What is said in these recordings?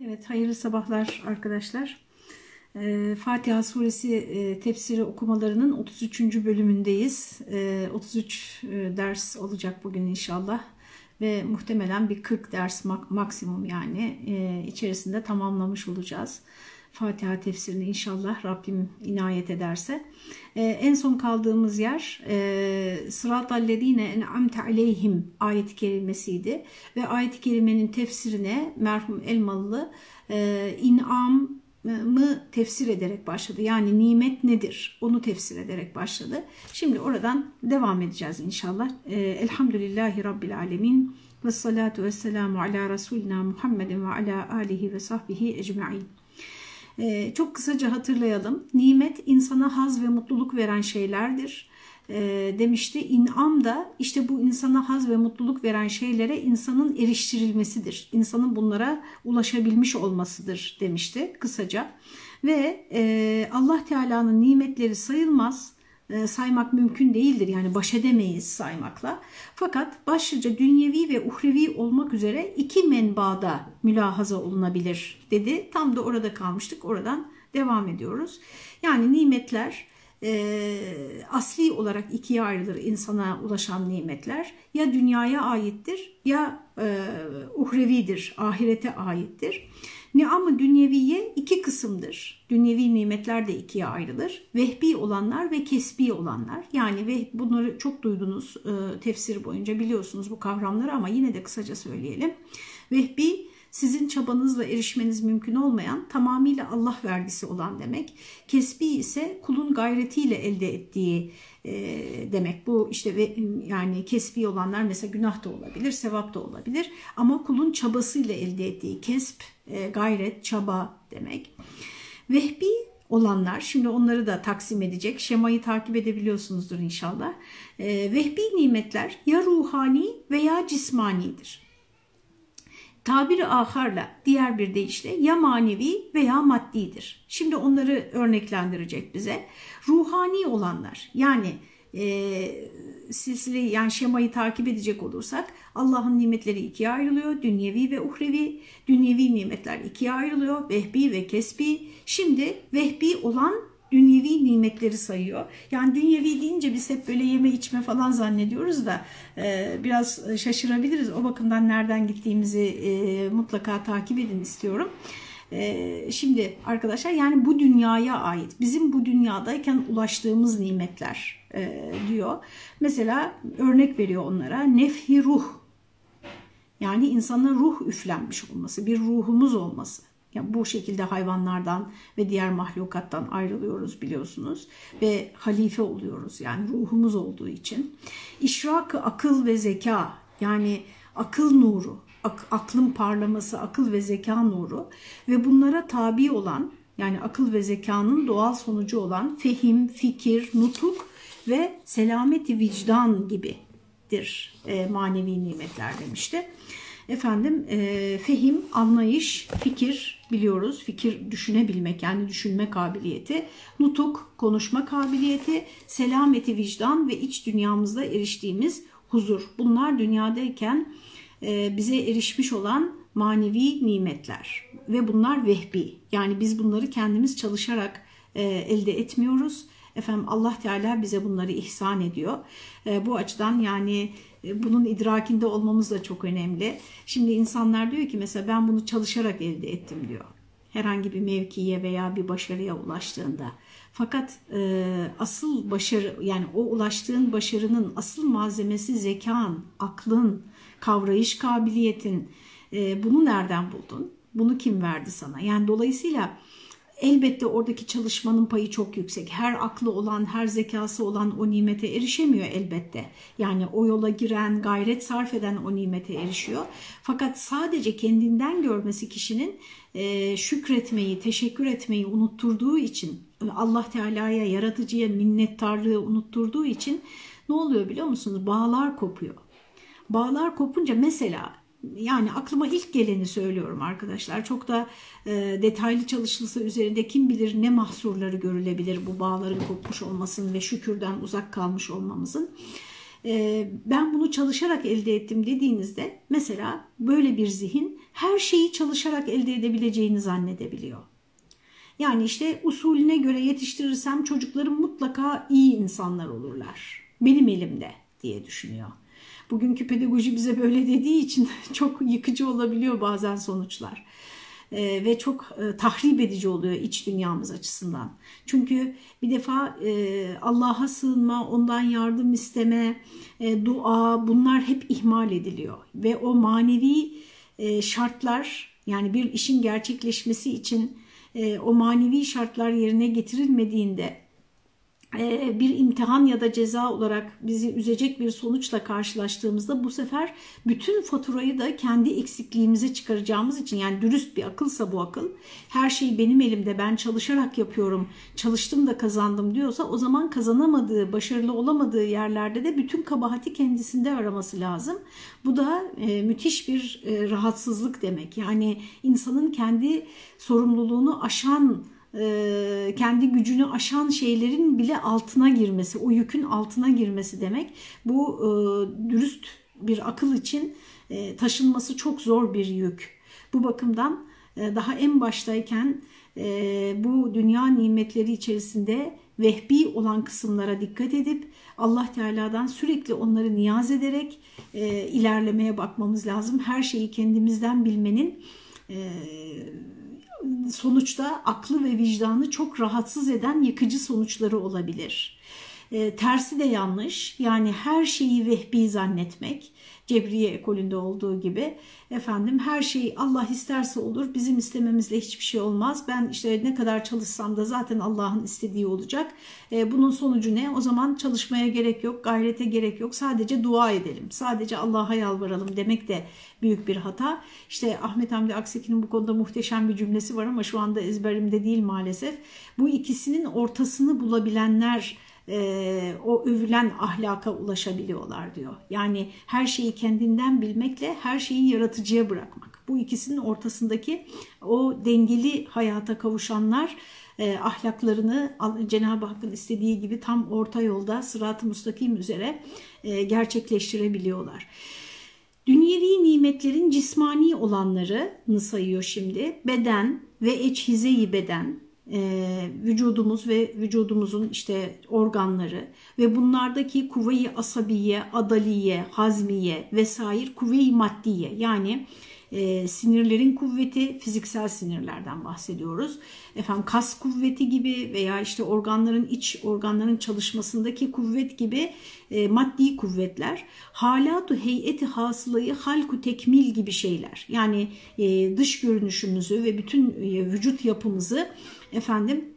Evet, hayırlı sabahlar arkadaşlar. Ee, Fatiha suresi e, tefsiri okumalarının 33. bölümündeyiz. Ee, 33 e, ders olacak bugün inşallah. Ve muhtemelen bir 40 ders mak maksimum yani e, içerisinde tamamlamış olacağız. Fatiha tefsirini inşallah Rabbim inayet ederse. Ee, en son kaldığımız yer e, Sıratallezine en'amte aleyhim ayet-i kerimesiydi. Ve ayet-i kerimenin tefsirine merhum Elmalı e, in'am tefsir ederek başladı. Yani nimet nedir? Onu tefsir ederek başladı. Şimdi oradan devam edeceğiz inşallah. E, Elhamdülillahi Rabbil Alemin. Ve salatu ve selamu ala Resulina Muhammedin ve ala alihi ve sahbihi ecma'in. Ee, çok kısaca hatırlayalım. Nimet insana haz ve mutluluk veren şeylerdir e, demişti. İn'am da işte bu insana haz ve mutluluk veren şeylere insanın eriştirilmesidir. İnsanın bunlara ulaşabilmiş olmasıdır demişti kısaca. Ve e, Allah Teala'nın nimetleri sayılmaz saymak mümkün değildir. Yani baş edemeyiz saymakla. Fakat başlıca dünyevi ve uhrevi olmak üzere iki menbaada mülahaza olunabilir dedi. Tam da orada kalmıştık. Oradan devam ediyoruz. Yani nimetler e, asli olarak ikiye ayrılır insana ulaşan nimetler. Ya dünyaya aittir ya e, uhrevidir, ahirete aittir. Ni'am-ı dünyeviye iki kısımdır. Dünyevi nimetler de ikiye ayrılır. Vehbi olanlar ve kesbi olanlar. Yani ve bunları çok duydunuz e, tefsir boyunca biliyorsunuz bu kavramları ama yine de kısaca söyleyelim. Vehbi sizin çabanızla erişmeniz mümkün olmayan tamamıyla Allah vergisi olan demek. Kesbi ise kulun gayretiyle elde ettiği e, demek. Bu işte ve, yani kesbi olanlar mesela günah da olabilir, sevap da olabilir ama kulun çabasıyla elde ettiği kesp, e, gayret, çaba demek. Vehbi olanlar, şimdi onları da taksim edecek, şemayı takip edebiliyorsunuzdur inşallah. E, vehbi nimetler ya ruhani veya cismanidir. Tabiri aharla diğer bir deyişle ya manevi veya maddidir. Şimdi onları örneklendirecek bize. Ruhani olanlar yani e, silsile yani şemayı takip edecek olursak Allah'ın nimetleri ikiye ayrılıyor. Dünyevi ve uhrevi. Dünyevi nimetler ikiye ayrılıyor. Vehbi ve kesbi. Şimdi vehbi olan dünyevi nimetleri sayıyor. Yani dünyevi deyince biz hep böyle yeme içme falan zannediyoruz da e, biraz şaşırabiliriz. O bakımdan nereden gittiğimizi e, mutlaka takip edin istiyorum. E, şimdi arkadaşlar yani bu dünyaya ait bizim bu dünyadayken ulaştığımız nimetler e, diyor. Mesela örnek veriyor onlara nefhi ruh yani insana ruh üflenmiş olması bir ruhumuz olması. Yani bu şekilde hayvanlardan ve diğer mahlukattan ayrılıyoruz biliyorsunuz ve halife oluyoruz yani ruhumuz olduğu için. İşrak akıl ve zeka yani akıl nuru, ak aklın parlaması, akıl ve zeka nuru ve bunlara tabi olan yani akıl ve zekanın doğal sonucu olan fehim, fikir, nutuk ve selameti vicdan gibidir e, manevi nimetler demişti. Efendim e, fehim, anlayış, fikir biliyoruz. Fikir düşünebilmek yani düşünme kabiliyeti. Nutuk, konuşma kabiliyeti, selameti vicdan ve iç dünyamızda eriştiğimiz huzur. Bunlar dünyadayken bize erişmiş olan manevi nimetler ve bunlar vehbi. Yani biz bunları kendimiz çalışarak e, elde etmiyoruz. Efendim Allah Teala bize bunları ihsan ediyor. E, bu açıdan yani e, bunun idrakinde olmamız da çok önemli. Şimdi insanlar diyor ki mesela ben bunu çalışarak elde ettim diyor. Herhangi bir mevkiye veya bir başarıya ulaştığında. Fakat e, asıl başarı yani o ulaştığın başarının asıl malzemesi zekan, aklın, kavrayış kabiliyetin. E, bunu nereden buldun? Bunu kim verdi sana? Yani dolayısıyla elbette oradaki çalışmanın payı çok yüksek. Her aklı olan, her zekası olan o nimete erişemiyor elbette. Yani o yola giren, gayret sarf eden o nimete erişiyor. Fakat sadece kendinden görmesi kişinin e, şükretmeyi, teşekkür etmeyi unutturduğu için, Allah Teala'ya, yaratıcıya minnettarlığı unutturduğu için ne oluyor biliyor musunuz? Bağlar kopuyor. Bağlar kopunca mesela yani aklıma ilk geleni söylüyorum arkadaşlar. Çok da e, detaylı çalışılsa üzerinde kim bilir ne mahsurları görülebilir bu bağların kopmuş olmasının ve şükürden uzak kalmış olmamızın. e, ben bunu çalışarak elde ettim dediğinizde mesela böyle bir zihin her şeyi çalışarak elde edebileceğini zannedebiliyor. Yani işte usulüne göre yetiştirirsem çocuklarım mutlaka iyi insanlar olurlar. Benim elimde diye düşünüyor. Bugünkü pedagoji bize böyle dediği için çok yıkıcı olabiliyor bazen sonuçlar. Ee, ve çok e, tahrip edici oluyor iç dünyamız açısından. Çünkü bir defa e, Allah'a sığınma, ondan yardım isteme, e, dua bunlar hep ihmal ediliyor. Ve o manevi e, şartlar yani bir işin gerçekleşmesi için o manevi şartlar yerine getirilmediğinde bir imtihan ya da ceza olarak bizi üzecek bir sonuçla karşılaştığımızda bu sefer bütün faturayı da kendi eksikliğimize çıkaracağımız için yani dürüst bir akılsa bu akıl her şeyi benim elimde ben çalışarak yapıyorum çalıştım da kazandım diyorsa o zaman kazanamadığı başarılı olamadığı yerlerde de bütün kabahati kendisinde araması lazım. Bu da e, müthiş bir e, rahatsızlık demek yani insanın kendi sorumluluğunu aşan e, kendi gücünü aşan şeylerin bile altına girmesi, o yükün altına girmesi demek. Bu e, dürüst bir akıl için e, taşınması çok zor bir yük. Bu bakımdan daha en baştayken bu dünya nimetleri içerisinde vehbi olan kısımlara dikkat edip Allah Teala'dan sürekli onları niyaz ederek ilerlemeye bakmamız lazım. Her şeyi kendimizden bilmenin sonuçta aklı ve vicdanı çok rahatsız eden yıkıcı sonuçları olabilir. E, tersi de yanlış. Yani her şeyi vehbi zannetmek. Cebriye ekolünde olduğu gibi efendim her şey Allah isterse olur bizim istememizle hiçbir şey olmaz. Ben işte ne kadar çalışsam da zaten Allah'ın istediği olacak. E, bunun sonucu ne? O zaman çalışmaya gerek yok gayrete gerek yok. Sadece dua edelim. Sadece Allah'a yalvaralım demek de büyük bir hata. İşte Ahmet Hamdi Akseki'nin bu konuda muhteşem bir cümlesi var ama şu anda ezberimde değil maalesef. Bu ikisinin ortasını bulabilenler e, o övülen ahlaka ulaşabiliyorlar diyor. Yani her şeyi kendinden bilmekle her şeyi yaratıcıya bırakmak. Bu ikisinin ortasındaki o dengeli hayata kavuşanlar e, ahlaklarını Cenab-ı Hakk'ın istediği gibi tam orta yolda sırat-ı müstakim üzere e, gerçekleştirebiliyorlar. Dünyevi nimetlerin cismani olanlarını sayıyor şimdi. Beden ve eçhize-i beden, vücudumuz ve vücudumuzun işte organları ve bunlardaki kuvve-i asabiye, adaliye, hazmiye vesaire kuvve-i maddiye yani e, sinirlerin kuvveti fiziksel sinirlerden bahsediyoruz. Efendim kas kuvveti gibi veya işte organların iç organların çalışmasındaki kuvvet gibi e, maddi kuvvetler. Halatu heyeti hasılayı halku tekmil gibi şeyler. Yani e, dış görünüşümüzü ve bütün e, vücut yapımızı efendim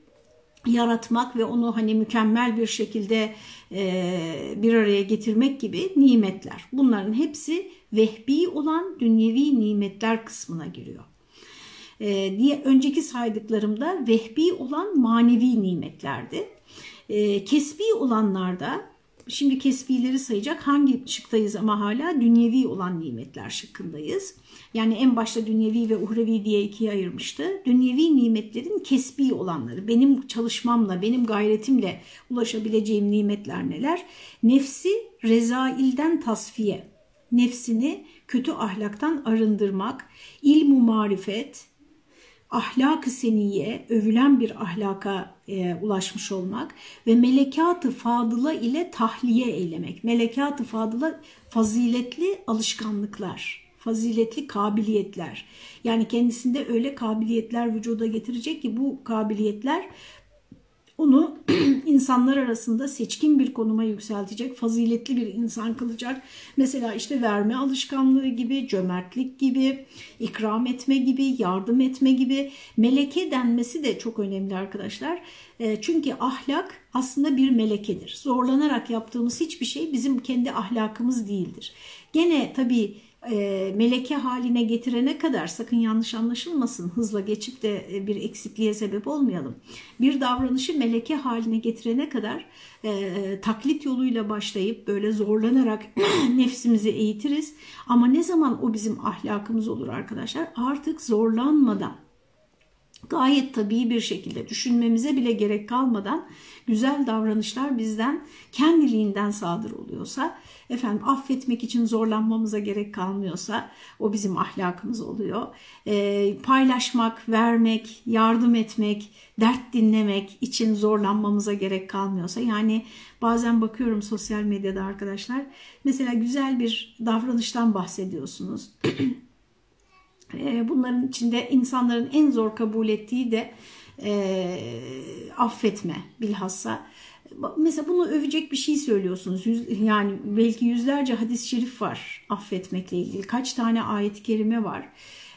yaratmak ve onu hani mükemmel bir şekilde e, bir araya getirmek gibi nimetler. Bunların hepsi vehbi olan dünyevi nimetler kısmına giriyor. E, diye önceki saydıklarımda vehbi olan manevi nimetlerdi. E, kesbi olanlarda Şimdi kesbileri sayacak hangi şıktayız ama hala dünyevi olan nimetler şıkkındayız. Yani en başta dünyevi ve uhrevi diye ikiye ayırmıştı. Dünyevi nimetlerin kesbi olanları, benim çalışmamla, benim gayretimle ulaşabileceğim nimetler neler? Nefsi rezailden tasfiye, nefsini kötü ahlaktan arındırmak, ilmu marifet, ahlak-ı seniye, övülen bir ahlaka e, ulaşmış olmak ve melekat-ı fadıla ile tahliye eylemek. Melekat-ı fadıla faziletli alışkanlıklar, faziletli kabiliyetler. Yani kendisinde öyle kabiliyetler vücuda getirecek ki bu kabiliyetler onu insanlar arasında seçkin bir konuma yükseltecek, faziletli bir insan kılacak. Mesela işte verme alışkanlığı gibi, cömertlik gibi, ikram etme gibi, yardım etme gibi meleke denmesi de çok önemli arkadaşlar. E, çünkü ahlak aslında bir melekedir. Zorlanarak yaptığımız hiçbir şey bizim kendi ahlakımız değildir. Gene tabii e, meleke haline getirene kadar sakın yanlış anlaşılmasın hızla geçip de e, bir eksikliğe sebep olmayalım. Bir davranışı meleke haline getirene kadar e, taklit yoluyla başlayıp böyle zorlanarak nefsimizi eğitiriz. Ama ne zaman o bizim ahlakımız olur arkadaşlar? Artık zorlanmadan gayet tabii bir şekilde düşünmemize bile gerek kalmadan güzel davranışlar bizden kendiliğinden sadır oluyorsa, efendim affetmek için zorlanmamıza gerek kalmıyorsa o bizim ahlakımız oluyor. E, paylaşmak, vermek, yardım etmek, dert dinlemek için zorlanmamıza gerek kalmıyorsa yani bazen bakıyorum sosyal medyada arkadaşlar mesela güzel bir davranıştan bahsediyorsunuz. Bunların içinde insanların en zor kabul ettiği de e, affetme bilhassa. Mesela bunu övecek bir şey söylüyorsunuz. Yüz, yani belki yüzlerce hadis-i şerif var affetmekle ilgili. Kaç tane ayet-i kerime var.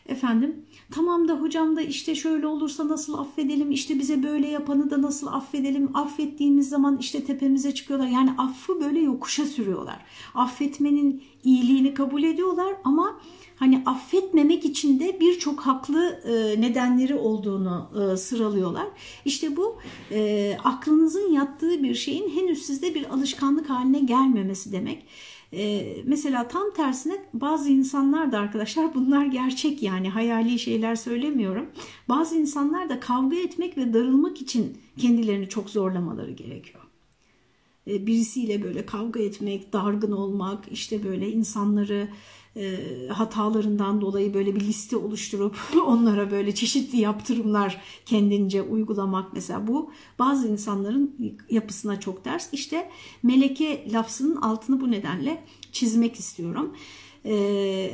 Efendim tamam da hocam da işte şöyle olursa nasıl affedelim işte bize böyle yapanı da nasıl affedelim affettiğimiz zaman işte tepemize çıkıyorlar yani affı böyle yokuşa sürüyorlar affetmenin iyiliğini kabul ediyorlar ama hani affetmemek için de birçok haklı e, nedenleri olduğunu e, sıralıyorlar. İşte bu e, aklınızın yattığı bir şeyin henüz sizde bir alışkanlık haline gelmemesi demek. Ee, mesela tam tersine bazı insanlar da arkadaşlar bunlar gerçek yani hayali şeyler söylemiyorum. Bazı insanlar da kavga etmek ve darılmak için kendilerini çok zorlamaları gerekiyor. Ee, birisiyle böyle kavga etmek, dargın olmak, işte böyle insanları e, hatalarından dolayı böyle bir liste oluşturup onlara böyle çeşitli yaptırımlar kendince uygulamak mesela bu bazı insanların yapısına çok ters. İşte meleke lafzının altını bu nedenle çizmek istiyorum. E,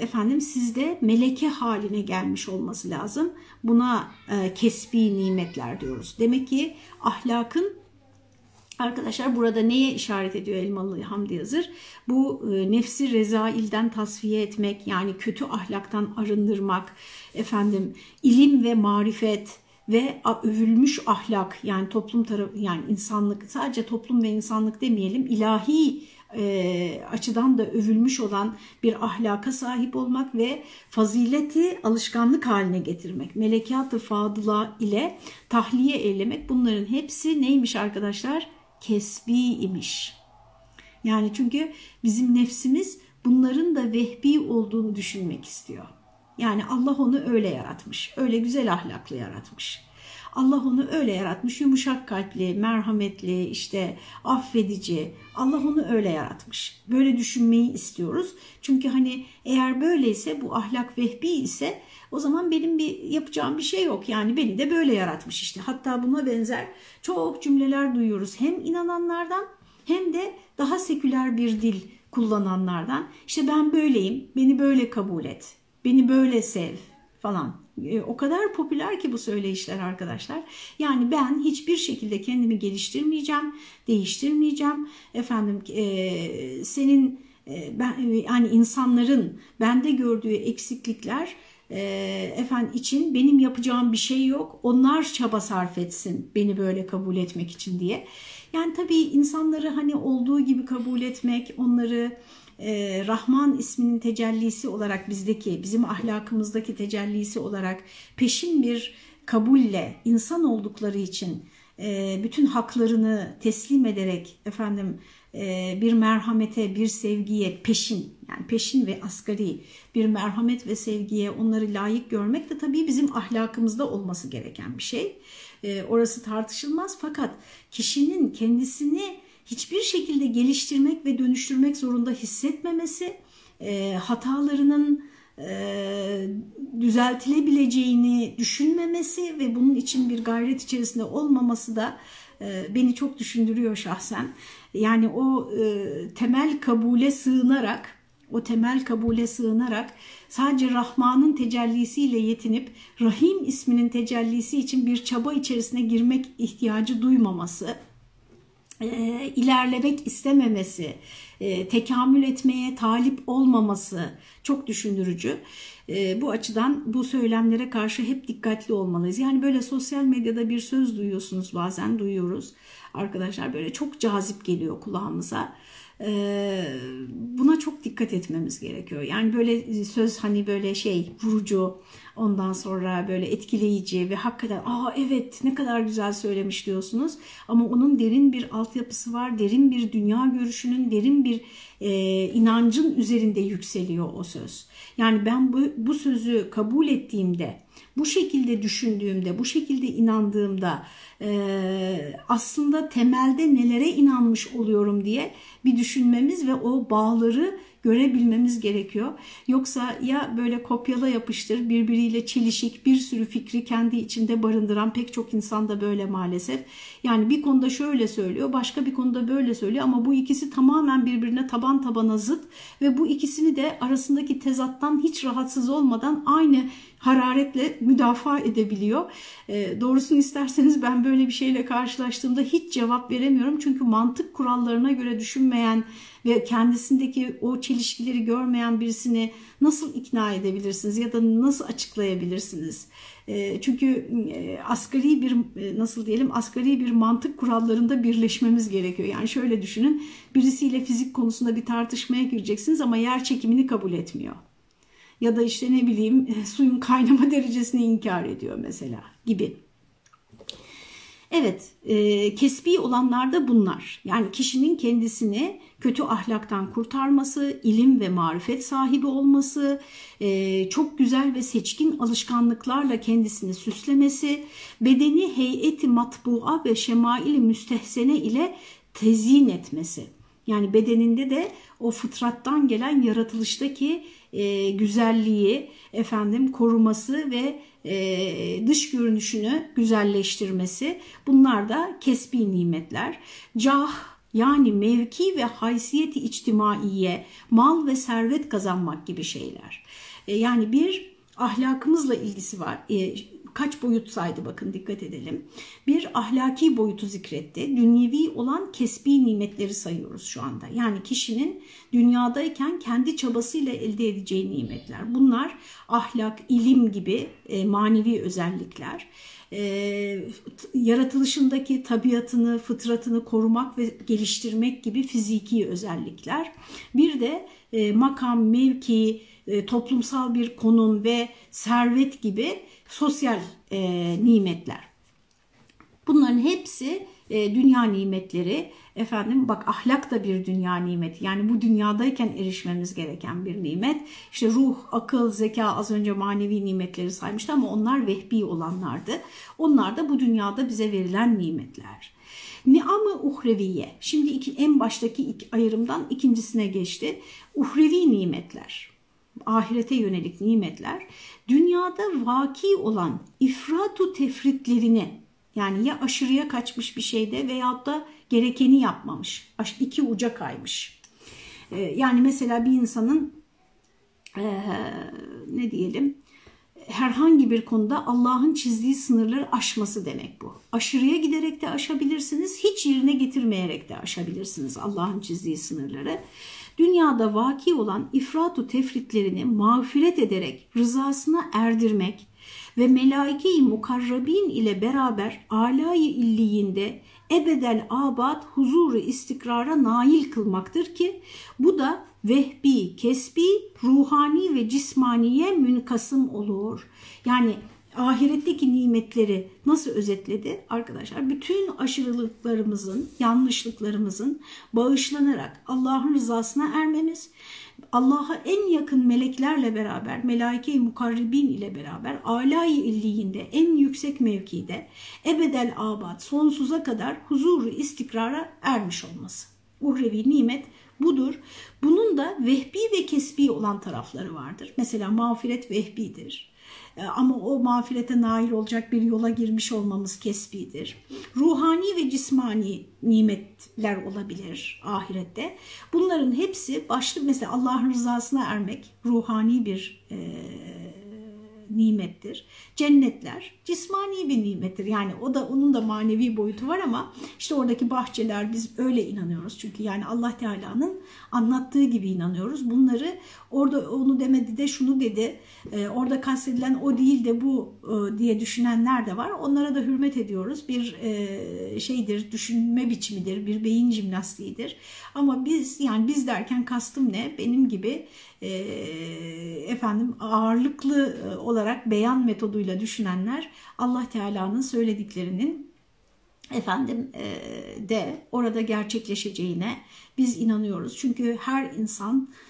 efendim sizde meleke haline gelmiş olması lazım. Buna e, kesbi nimetler diyoruz. Demek ki ahlakın Arkadaşlar burada neye işaret ediyor Elmalı Hamdi Yazır? Bu e, nefsi rezailden tasfiye etmek yani kötü ahlaktan arındırmak, efendim ilim ve marifet ve övülmüş ahlak yani toplum tarafı yani insanlık sadece toplum ve insanlık demeyelim ilahi e, açıdan da övülmüş olan bir ahlaka sahip olmak ve fazileti alışkanlık haline getirmek. Melekat-ı fadıla ile tahliye eylemek bunların hepsi neymiş arkadaşlar? Kesbi imiş. Yani çünkü bizim nefsimiz bunların da vehbi olduğunu düşünmek istiyor. Yani Allah onu öyle yaratmış. Öyle güzel ahlaklı yaratmış. Allah onu öyle yaratmış. Yumuşak kalpli, merhametli, işte affedici. Allah onu öyle yaratmış. Böyle düşünmeyi istiyoruz. Çünkü hani eğer böyleyse bu ahlak vehbi ise o zaman benim bir yapacağım bir şey yok. Yani beni de böyle yaratmış işte. Hatta buna benzer çok cümleler duyuyoruz. Hem inananlardan hem de daha seküler bir dil kullananlardan. İşte ben böyleyim, beni böyle kabul et, beni böyle sev falan. E, o kadar popüler ki bu söyleyişler arkadaşlar. Yani ben hiçbir şekilde kendimi geliştirmeyeceğim, değiştirmeyeceğim. Efendim e, senin e, ben yani insanların bende gördüğü eksiklikler e, efendim için benim yapacağım bir şey yok. Onlar çaba sarf etsin beni böyle kabul etmek için diye. Yani tabii insanları hani olduğu gibi kabul etmek, onları e, Rahman isminin tecellisi olarak bizdeki, bizim ahlakımızdaki tecellisi olarak peşin bir kabulle insan oldukları için e, bütün haklarını teslim ederek efendim bir merhamete, bir sevgiye peşin yani peşin ve asgari bir merhamet ve sevgiye onları layık görmek de tabii bizim ahlakımızda olması gereken bir şey. E, orası tartışılmaz fakat kişinin kendisini hiçbir şekilde geliştirmek ve dönüştürmek zorunda hissetmemesi, e, hatalarının düzeltilebileceğini düşünmemesi ve bunun için bir gayret içerisinde olmaması da beni çok düşündürüyor şahsen. Yani o temel kabule sığınarak o temel kabule sığınarak sadece Rahman'ın tecellisiyle yetinip Rahim isminin tecellisi için bir çaba içerisine girmek ihtiyacı duymaması, e, ilerlemek istememesi, e, tekamül etmeye talip olmaması çok düşündürücü. E, bu açıdan bu söylemlere karşı hep dikkatli olmalıyız. Yani böyle sosyal medyada bir söz duyuyorsunuz bazen duyuyoruz arkadaşlar böyle çok cazip geliyor kulağımıza buna çok dikkat etmemiz gerekiyor. Yani böyle söz hani böyle şey vurucu ondan sonra böyle etkileyici ve hakikaten aa evet ne kadar güzel söylemiş diyorsunuz. Ama onun derin bir altyapısı var, derin bir dünya görüşünün, derin bir e, inancın üzerinde yükseliyor o söz. Yani ben bu, bu sözü kabul ettiğimde, bu şekilde düşündüğümde, bu şekilde inandığımda e, aslında temelde nelere inanmış oluyorum diye bir düşünmemiz ve o bağları görebilmemiz gerekiyor. Yoksa ya böyle kopyala yapıştır birbiriyle çelişik bir sürü fikri kendi içinde barındıran pek çok insan da böyle maalesef. Yani bir konuda şöyle söylüyor başka bir konuda böyle söylüyor ama bu ikisi tamamen birbirine taban tabana zıt ve bu ikisini de arasındaki tezattan hiç rahatsız olmadan aynı hararetle müdafaa edebiliyor. E, doğrusunu isterseniz ben böyle bir şeyle karşılaştığımda hiç cevap veremiyorum. Çünkü mantık kurallarına göre düşünmeyen ve kendisindeki o çelişkileri görmeyen birisini nasıl ikna edebilirsiniz ya da nasıl açıklayabilirsiniz? E, çünkü e, asgari bir e, nasıl diyelim asgari bir mantık kurallarında birleşmemiz gerekiyor. Yani şöyle düşünün birisiyle fizik konusunda bir tartışmaya gireceksiniz ama yer çekimini kabul etmiyor ya da işte ne bileyim suyun kaynama derecesini inkar ediyor mesela gibi. Evet, e, kesbi olanlar da bunlar. Yani kişinin kendisini kötü ahlaktan kurtarması, ilim ve marifet sahibi olması, e, çok güzel ve seçkin alışkanlıklarla kendisini süslemesi, bedeni heyeti matbua ve şemaili müstehsene ile tezyin etmesi. Yani bedeninde de o fıtrattan gelen yaratılıştaki e, güzelliği efendim koruması ve e, dış görünüşünü güzelleştirmesi bunlar da kesbi nimetler. Cah yani mevki ve haysiyeti içtimaiye, mal ve servet kazanmak gibi şeyler. E, yani bir ahlakımızla ilgisi var. E, kaç boyut saydı bakın dikkat edelim. Bir ahlaki boyutu zikretti. Dünyevi olan kesbi nimetleri sayıyoruz şu anda. Yani kişinin dünyadayken kendi çabasıyla elde edeceği nimetler. Bunlar ahlak, ilim gibi e, manevi özellikler. E, yaratılışındaki tabiatını, fıtratını korumak ve geliştirmek gibi fiziki özellikler. Bir de e, makam, mevki, e, toplumsal bir konum ve servet gibi sosyal e, nimetler. Bunların hepsi e, dünya nimetleri. Efendim bak ahlak da bir dünya nimeti. Yani bu dünyadayken erişmemiz gereken bir nimet. İşte ruh, akıl, zeka az önce manevi nimetleri saymıştı ama onlar vehbi olanlardı. Onlar da bu dünyada bize verilen nimetler. Ni'am-ı uhreviye. Şimdi iki, en baştaki iki ayrımdan ikincisine geçti. Uhrevi nimetler ahirete yönelik nimetler dünyada vaki olan ifratu tefritlerini yani ya aşırıya kaçmış bir şeyde veyahut da gerekeni yapmamış. iki uca kaymış. Ee, yani mesela bir insanın ee, ne diyelim herhangi bir konuda Allah'ın çizdiği sınırları aşması demek bu. Aşırıya giderek de aşabilirsiniz, hiç yerine getirmeyerek de aşabilirsiniz Allah'ın çizdiği sınırları dünyada vaki olan ifratu tefritlerini mağfiret ederek rızasına erdirmek ve melaike-i mukarrabin ile beraber alayı illiyinde ebedel abad huzuru istikrara nail kılmaktır ki bu da vehbi, kesbi, ruhani ve cismaniye münkasım olur. Yani ahiretteki nimetleri nasıl özetledi arkadaşlar? Bütün aşırılıklarımızın, yanlışlıklarımızın bağışlanarak Allah'ın rızasına ermemiz, Allah'a en yakın meleklerle beraber, melaike-i mukarribin ile beraber alay illiğinde, en yüksek mevkide, ebedel abad, sonsuza kadar huzuru istikrara ermiş olması. Uhrevi nimet budur. Bunun da vehbi ve kesbi olan tarafları vardır. Mesela mağfiret vehbidir. E, ama o mağfirete nail olacak bir yola girmiş olmamız kesbidir. Ruhani ve cismani nimetler olabilir ahirette. Bunların hepsi başlı mesela Allah'ın rızasına ermek ruhani bir e, nimettir. Cennetler cismani bir nimettir. Yani o da onun da manevi boyutu var ama işte oradaki bahçeler biz öyle inanıyoruz. Çünkü yani Allah Teala'nın anlattığı gibi inanıyoruz. Bunları orada onu demedi de şunu dedi. E, orada kastedilen o değil de bu e, diye düşünenler de var. Onlara da hürmet ediyoruz. Bir e, şeydir, düşünme biçimidir, bir beyin jimnastiğidir. Ama biz yani biz derken kastım ne? Benim gibi e, efendim ağırlıklı olarak beyan metoduyla düşünenler Allah Teala'nın söylediklerinin efendim e, de orada gerçekleşeceğine biz inanıyoruz. Çünkü her insan e,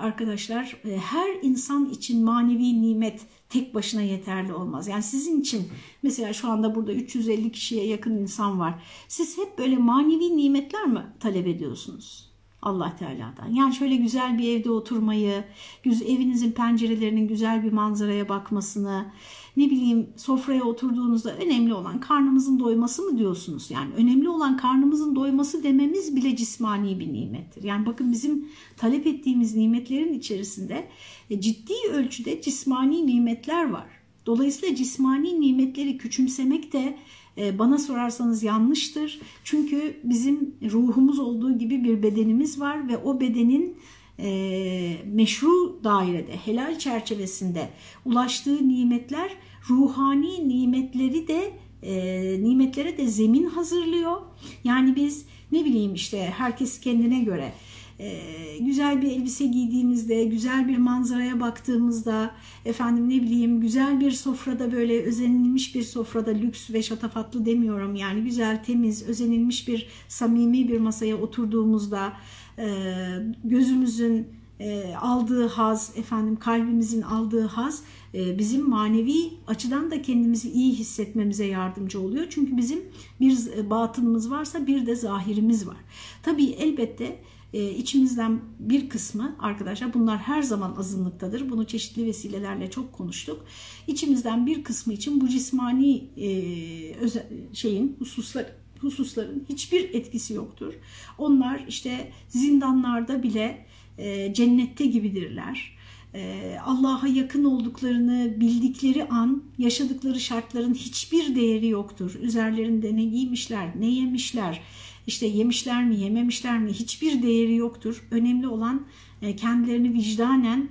arkadaşlar e, her insan için manevi nimet tek başına yeterli olmaz. Yani sizin için mesela şu anda burada 350 kişiye yakın insan var. Siz hep böyle manevi nimetler mi talep ediyorsunuz? Allah Teala'dan. Yani şöyle güzel bir evde oturmayı, evinizin pencerelerinin güzel bir manzaraya bakmasını, ne bileyim sofraya oturduğunuzda önemli olan karnımızın doyması mı diyorsunuz? Yani önemli olan karnımızın doyması dememiz bile cismani bir nimettir. Yani bakın bizim talep ettiğimiz nimetlerin içerisinde e, ciddi ölçüde cismani nimetler var. Dolayısıyla cismani nimetleri küçümsemek de e, bana sorarsanız yanlıştır. Çünkü bizim ruhumuz olduğu gibi bir bedenimiz var ve o bedenin e, meşru dairede, helal çerçevesinde ulaştığı nimetler ruhani nimetleri de e, nimetlere de zemin hazırlıyor. Yani biz ne bileyim işte herkes kendine göre e, güzel bir elbise giydiğimizde, güzel bir manzaraya baktığımızda, efendim ne bileyim güzel bir sofrada böyle özenilmiş bir sofrada lüks ve şatafatlı demiyorum yani güzel, temiz, özenilmiş bir samimi bir masaya oturduğumuzda gözümüzün e, aldığı haz, efendim kalbimizin aldığı haz e, bizim manevi açıdan da kendimizi iyi hissetmemize yardımcı oluyor. Çünkü bizim bir batınımız varsa bir de zahirimiz var. Tabii elbette e, içimizden bir kısmı arkadaşlar bunlar her zaman azınlıktadır. Bunu çeşitli vesilelerle çok konuştuk. İçimizden bir kısmı için bu cismani e, şeyin hususlar hususların hiçbir etkisi yoktur. Onlar işte zindanlarda bile e, cennette gibidirler. E, Allah'a yakın olduklarını bildikleri an yaşadıkları şartların hiçbir değeri yoktur. Üzerlerinde ne giymişler, ne yemişler, işte yemişler mi, yememişler mi hiçbir değeri yoktur. Önemli olan e, kendilerini vicdanen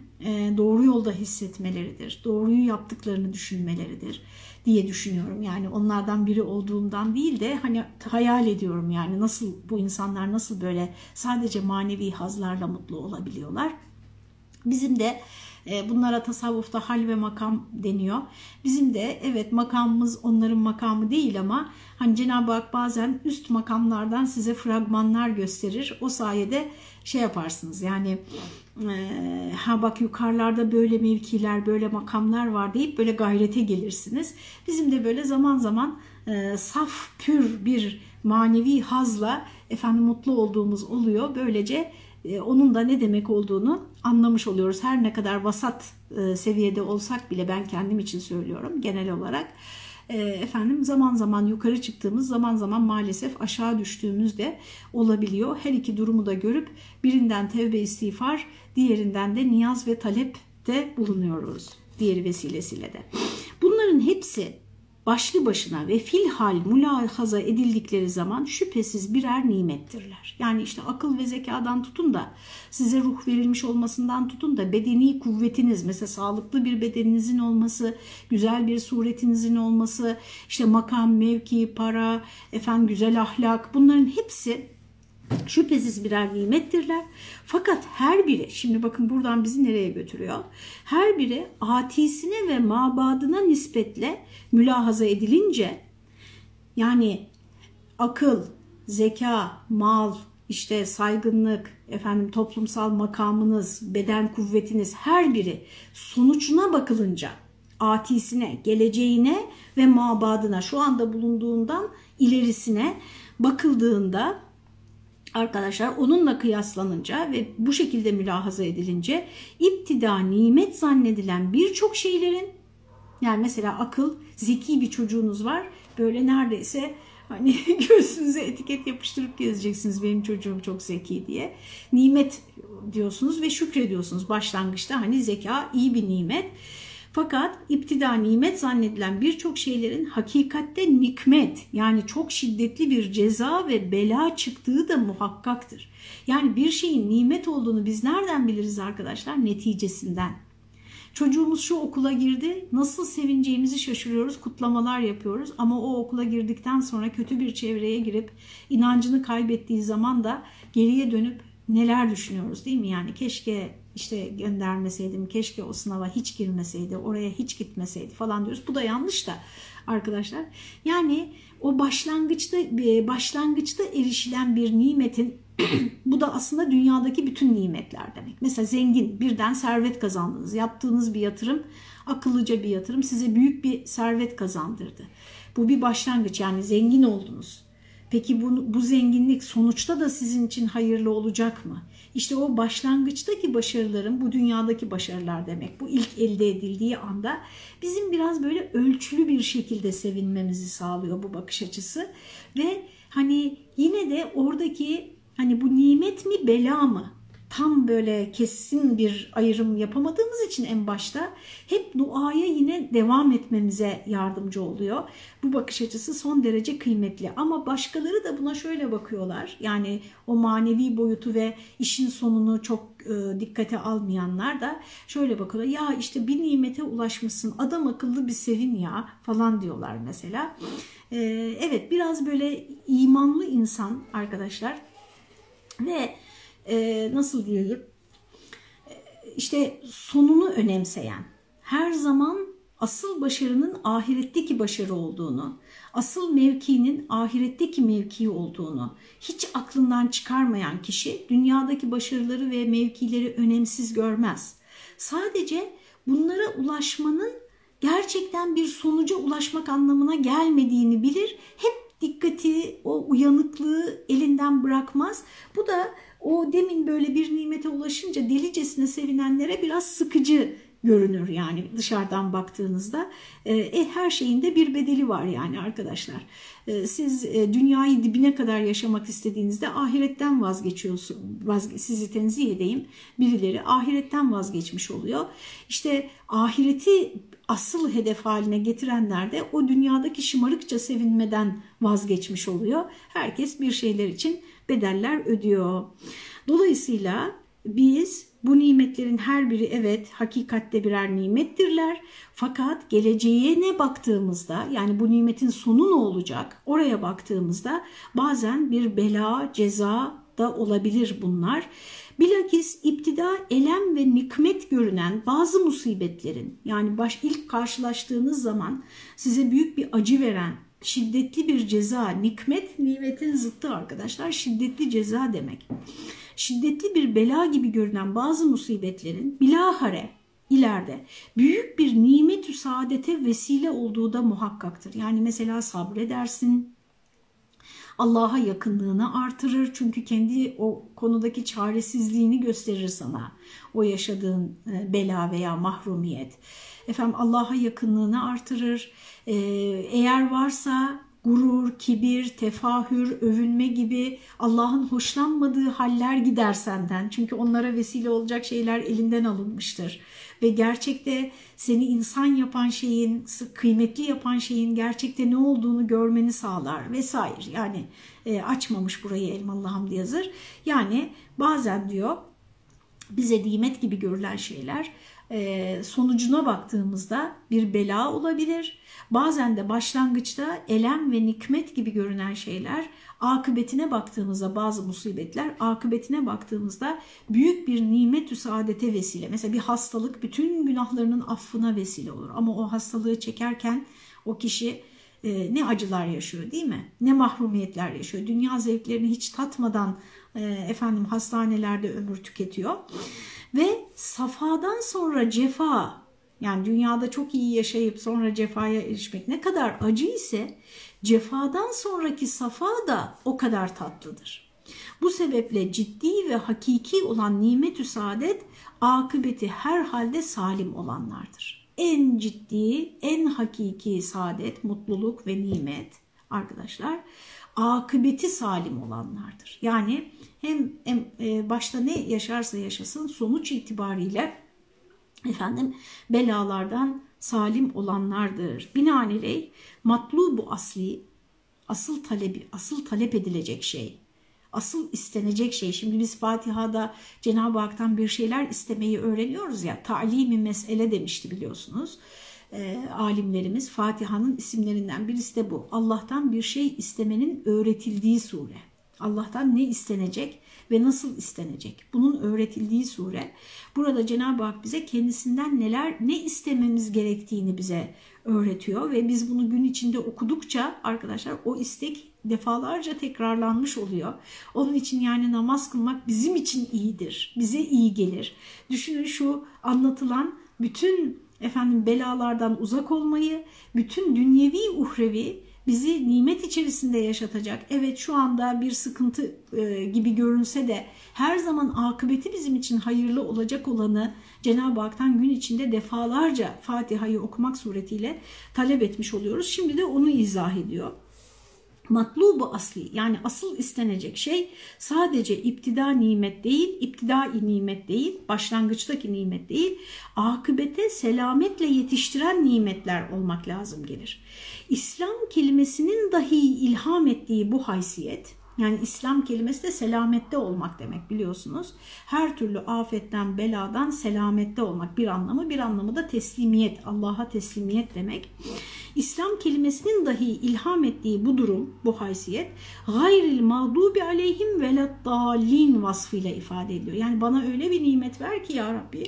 doğru yolda hissetmeleridir. Doğruyu yaptıklarını düşünmeleridir diye düşünüyorum. Yani onlardan biri olduğundan değil de hani hayal ediyorum yani nasıl bu insanlar nasıl böyle sadece manevi hazlarla mutlu olabiliyorlar. Bizim de e, bunlara tasavvufta hal ve makam deniyor. Bizim de evet makamımız onların makamı değil ama hani Cenab-ı Hak bazen üst makamlardan size fragmanlar gösterir. O sayede şey yaparsınız yani e, ha bak yukarılarda böyle mevkiler böyle makamlar var deyip böyle gayrete gelirsiniz. Bizim de böyle zaman zaman e, saf pür bir manevi hazla efendim mutlu olduğumuz oluyor. Böylece e, onun da ne demek olduğunu anlamış oluyoruz. Her ne kadar vasat e, seviyede olsak bile ben kendim için söylüyorum genel olarak. E, efendim zaman zaman yukarı çıktığımız zaman zaman maalesef aşağı düştüğümüz de olabiliyor. Her iki durumu da görüp birinden tevbe istiğfar diğerinden de niyaz ve talep de bulunuyoruz. Diğeri vesilesiyle de. Bunların hepsi başlı başına ve filhal mülahaza edildikleri zaman şüphesiz birer nimettirler. Yani işte akıl ve zekadan tutun da size ruh verilmiş olmasından tutun da bedeni kuvvetiniz mesela sağlıklı bir bedeninizin olması, güzel bir suretinizin olması, işte makam, mevki, para, efendim güzel ahlak bunların hepsi şüphesiz birer nimettirler. Fakat her biri, şimdi bakın buradan bizi nereye götürüyor? Her biri atisine ve mabadına nispetle mülahaza edilince, yani akıl, zeka, mal, işte saygınlık, efendim toplumsal makamınız, beden kuvvetiniz her biri sonucuna bakılınca atisine, geleceğine ve mabadına şu anda bulunduğundan ilerisine bakıldığında arkadaşlar onunla kıyaslanınca ve bu şekilde mülahaza edilince iptida nimet zannedilen birçok şeylerin yani mesela akıl, zeki bir çocuğunuz var böyle neredeyse hani göğsünüze etiket yapıştırıp gezeceksiniz benim çocuğum çok zeki diye. Nimet diyorsunuz ve şükrediyorsunuz başlangıçta hani zeka iyi bir nimet. Fakat iptida nimet zannedilen birçok şeylerin hakikatte nikmet yani çok şiddetli bir ceza ve bela çıktığı da muhakkaktır. Yani bir şeyin nimet olduğunu biz nereden biliriz arkadaşlar? Neticesinden. Çocuğumuz şu okula girdi, nasıl sevineceğimizi şaşırıyoruz, kutlamalar yapıyoruz. Ama o okula girdikten sonra kötü bir çevreye girip inancını kaybettiği zaman da geriye dönüp neler düşünüyoruz değil mi? Yani keşke işte göndermeseydim, keşke o sınava hiç girmeseydi, oraya hiç gitmeseydi falan diyoruz. Bu da yanlış da arkadaşlar. Yani o başlangıçta başlangıçta erişilen bir nimetin bu da aslında dünyadaki bütün nimetler demek. Mesela zengin birden servet kazandınız. Yaptığınız bir yatırım akıllıca bir yatırım size büyük bir servet kazandırdı. Bu bir başlangıç yani zengin oldunuz. Peki bu, bu zenginlik sonuçta da sizin için hayırlı olacak mı? İşte o başlangıçtaki başarıların bu dünyadaki başarılar demek. Bu ilk elde edildiği anda bizim biraz böyle ölçülü bir şekilde sevinmemizi sağlıyor bu bakış açısı. Ve hani yine de oradaki hani bu nimet mi bela mı? Tam böyle kesin bir ayrım yapamadığımız için en başta hep duaya yine devam etmemize yardımcı oluyor. Bu bakış açısı son derece kıymetli ama başkaları da buna şöyle bakıyorlar. Yani o manevi boyutu ve işin sonunu çok e, dikkate almayanlar da şöyle bakıyorlar. Ya işte bir nimete ulaşmışsın adam akıllı bir sevin ya falan diyorlar mesela. E, evet biraz böyle imanlı insan arkadaşlar ve e, nasıl diyeyim e, işte sonunu önemseyen her zaman asıl başarının ahiretteki başarı olduğunu, asıl mevkinin ahiretteki mevki olduğunu hiç aklından çıkarmayan kişi dünyadaki başarıları ve mevkileri önemsiz görmez. Sadece bunlara ulaşmanın gerçekten bir sonuca ulaşmak anlamına gelmediğini bilir. Hep dikkati, o uyanıklığı elinden bırakmaz. Bu da o demin böyle bir nimete ulaşınca delicesine sevinenlere biraz sıkıcı görünür yani dışarıdan baktığınızda. E, e her şeyin de bir bedeli var yani arkadaşlar. E, siz e, dünyayı dibine kadar yaşamak istediğinizde ahiretten vazgeçiyorsunuz. Vazge sizi tenzih edeyim. Birileri ahiretten vazgeçmiş oluyor. İşte ahireti asıl hedef haline getirenler de o dünyadaki şımarıkça sevinmeden vazgeçmiş oluyor. Herkes bir şeyler için bedeller ödüyor. Dolayısıyla biz bu nimetlerin her biri evet hakikatte birer nimettirler. Fakat geleceğe ne baktığımızda yani bu nimetin sonu ne olacak oraya baktığımızda bazen bir bela, ceza da olabilir bunlar. Bilakis iptida elem ve nikmet görünen bazı musibetlerin yani baş ilk karşılaştığınız zaman size büyük bir acı veren şiddetli bir ceza, nikmet nimetin zıttı arkadaşlar şiddetli ceza demek. Şiddetli bir bela gibi görünen bazı musibetlerin bilahare ileride büyük bir nimet-ü saadete vesile olduğu da muhakkaktır. Yani mesela sabredersin, Allah'a yakınlığını artırır. Çünkü kendi o konudaki çaresizliğini gösterir sana. O yaşadığın e, bela veya mahrumiyet. Efendim Allah'a yakınlığını artırır. Ee, eğer varsa gurur, kibir, tefahür, övünme gibi Allah'ın hoşlanmadığı haller gider senden. Çünkü onlara vesile olacak şeyler elinden alınmıştır. Ve gerçekte seni insan yapan şeyin, kıymetli yapan şeyin gerçekte ne olduğunu görmeni sağlar vesaire. Yani e, açmamış burayı Elmalı Hamdi Yazır. Yani bazen diyor bize nimet gibi görülen şeyler sonucuna baktığımızda bir bela olabilir. Bazen de başlangıçta elem ve nikmet gibi görünen şeyler akıbetine baktığımızda bazı musibetler akıbetine baktığımızda büyük bir nimet-ü saadete vesile. Mesela bir hastalık bütün günahlarının affına vesile olur ama o hastalığı çekerken o kişi e, ne acılar yaşıyor değil mi? Ne mahrumiyetler yaşıyor. Dünya zevklerini hiç tatmadan efendim hastanelerde ömür tüketiyor. Ve safadan sonra cefa yani dünyada çok iyi yaşayıp sonra cefaya erişmek ne kadar acı ise cefadan sonraki safa da o kadar tatlıdır. Bu sebeple ciddi ve hakiki olan nimet-ü saadet akıbeti her halde salim olanlardır. En ciddi, en hakiki saadet, mutluluk ve nimet arkadaşlar akıbeti salim olanlardır. Yani hem, e, başta ne yaşarsa yaşasın sonuç itibariyle efendim belalardan salim olanlardır. Binaenaleyh matlubu asli asıl talebi asıl talep edilecek şey asıl istenecek şey. Şimdi biz Fatiha'da Cenab-ı Hak'tan bir şeyler istemeyi öğreniyoruz ya. Talimi mesele demişti biliyorsunuz. E, alimlerimiz Fatiha'nın isimlerinden birisi de bu. Allah'tan bir şey istemenin öğretildiği sure. Allah'tan ne istenecek ve nasıl istenecek? Bunun öğretildiği sure. Burada Cenab-ı Hak bize kendisinden neler ne istememiz gerektiğini bize öğretiyor ve biz bunu gün içinde okudukça arkadaşlar o istek defalarca tekrarlanmış oluyor. Onun için yani namaz kılmak bizim için iyidir. Bize iyi gelir. Düşünün şu anlatılan bütün efendim belalardan uzak olmayı, bütün dünyevi uhrevi bizi nimet içerisinde yaşatacak. Evet şu anda bir sıkıntı e, gibi görünse de her zaman akıbeti bizim için hayırlı olacak olanı Cenab-ı Hak'tan gün içinde defalarca Fatiha'yı okumak suretiyle talep etmiş oluyoruz. Şimdi de onu izah ediyor matlubu asli yani asıl istenecek şey sadece iptida nimet değil, iptidai nimet değil, başlangıçtaki nimet değil, akıbete selametle yetiştiren nimetler olmak lazım gelir. İslam kelimesinin dahi ilham ettiği bu haysiyet, yani İslam kelimesi de selamette olmak demek biliyorsunuz. Her türlü afetten, beladan selamette olmak bir anlamı, bir anlamı da teslimiyet, Allah'a teslimiyet demek. İslam kelimesinin dahi ilham ettiği bu durum, bu haysiyet gayril mağdubi aleyhim veleddallin vasfıyla ifade ediliyor. Yani bana öyle bir nimet ver ki ya Rabbi,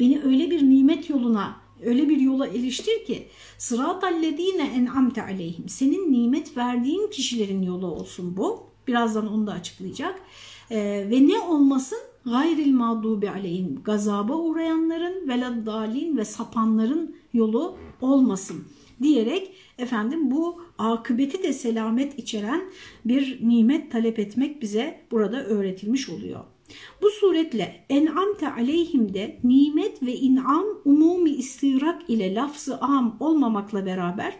beni öyle bir nimet yoluna öyle bir yola eriştir ki sıratallezine en'amte aleyhim senin nimet verdiğin kişilerin yolu olsun bu. Birazdan onu da açıklayacak. Ee, ve ne olmasın? Gayril mağdubi aleyhim gazaba uğrayanların veleddalin ve sapanların yolu olmasın diyerek efendim bu akıbeti de selamet içeren bir nimet talep etmek bize burada öğretilmiş oluyor. Bu suretle en'amte aleyhimde nimet ve in'am umumi istirak ile lafzı am olmamakla beraber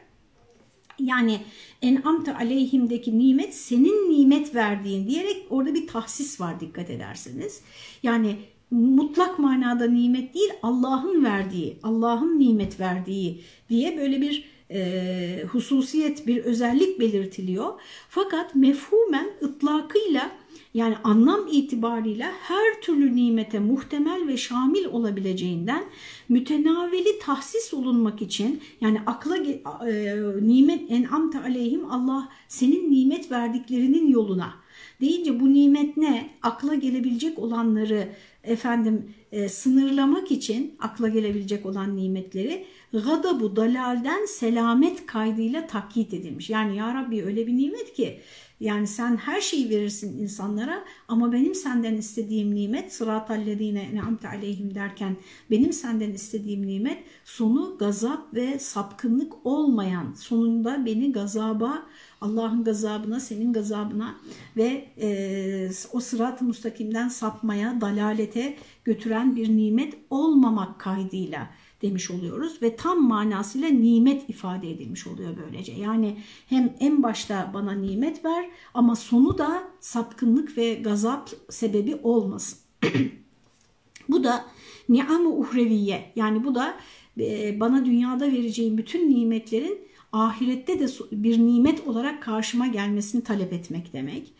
yani en'amte aleyhimdeki nimet senin nimet verdiğin diyerek orada bir tahsis var dikkat ederseniz. Yani mutlak manada nimet değil Allah'ın verdiği, Allah'ın nimet verdiği diye böyle bir e, hususiyet, bir özellik belirtiliyor. Fakat mefhumen ıtlakıyla yani anlam itibarıyla her türlü nimete muhtemel ve şamil olabileceğinden mütenaveli tahsis olunmak için yani akla e, nimet en'amte aleyhim Allah senin nimet verdiklerinin yoluna deyince bu nimet ne? Akla gelebilecek olanları efendim e, sınırlamak için akla gelebilecek olan nimetleri gadabu dalalden selamet kaydıyla takyit edilmiş. Yani ya Rabbi öyle bir nimet ki yani sen her şeyi verirsin insanlara ama benim senden istediğim nimet sıratallezine en'amte aleyhim derken benim senden istediğim nimet sonu gazap ve sapkınlık olmayan sonunda beni gazaba Allah'ın gazabına, senin gazabına ve e, o sırat-ı mustakimden sapmaya, dalalete götüren bir nimet olmamak kaydıyla demiş oluyoruz ve tam manasıyla nimet ifade edilmiş oluyor böylece. Yani hem en başta bana nimet ver ama sonu da sapkınlık ve gazap sebebi olmasın. bu da ni'am-ı uhreviye yani bu da e, bana dünyada vereceğim bütün nimetlerin ahirette de bir nimet olarak karşıma gelmesini talep etmek demek.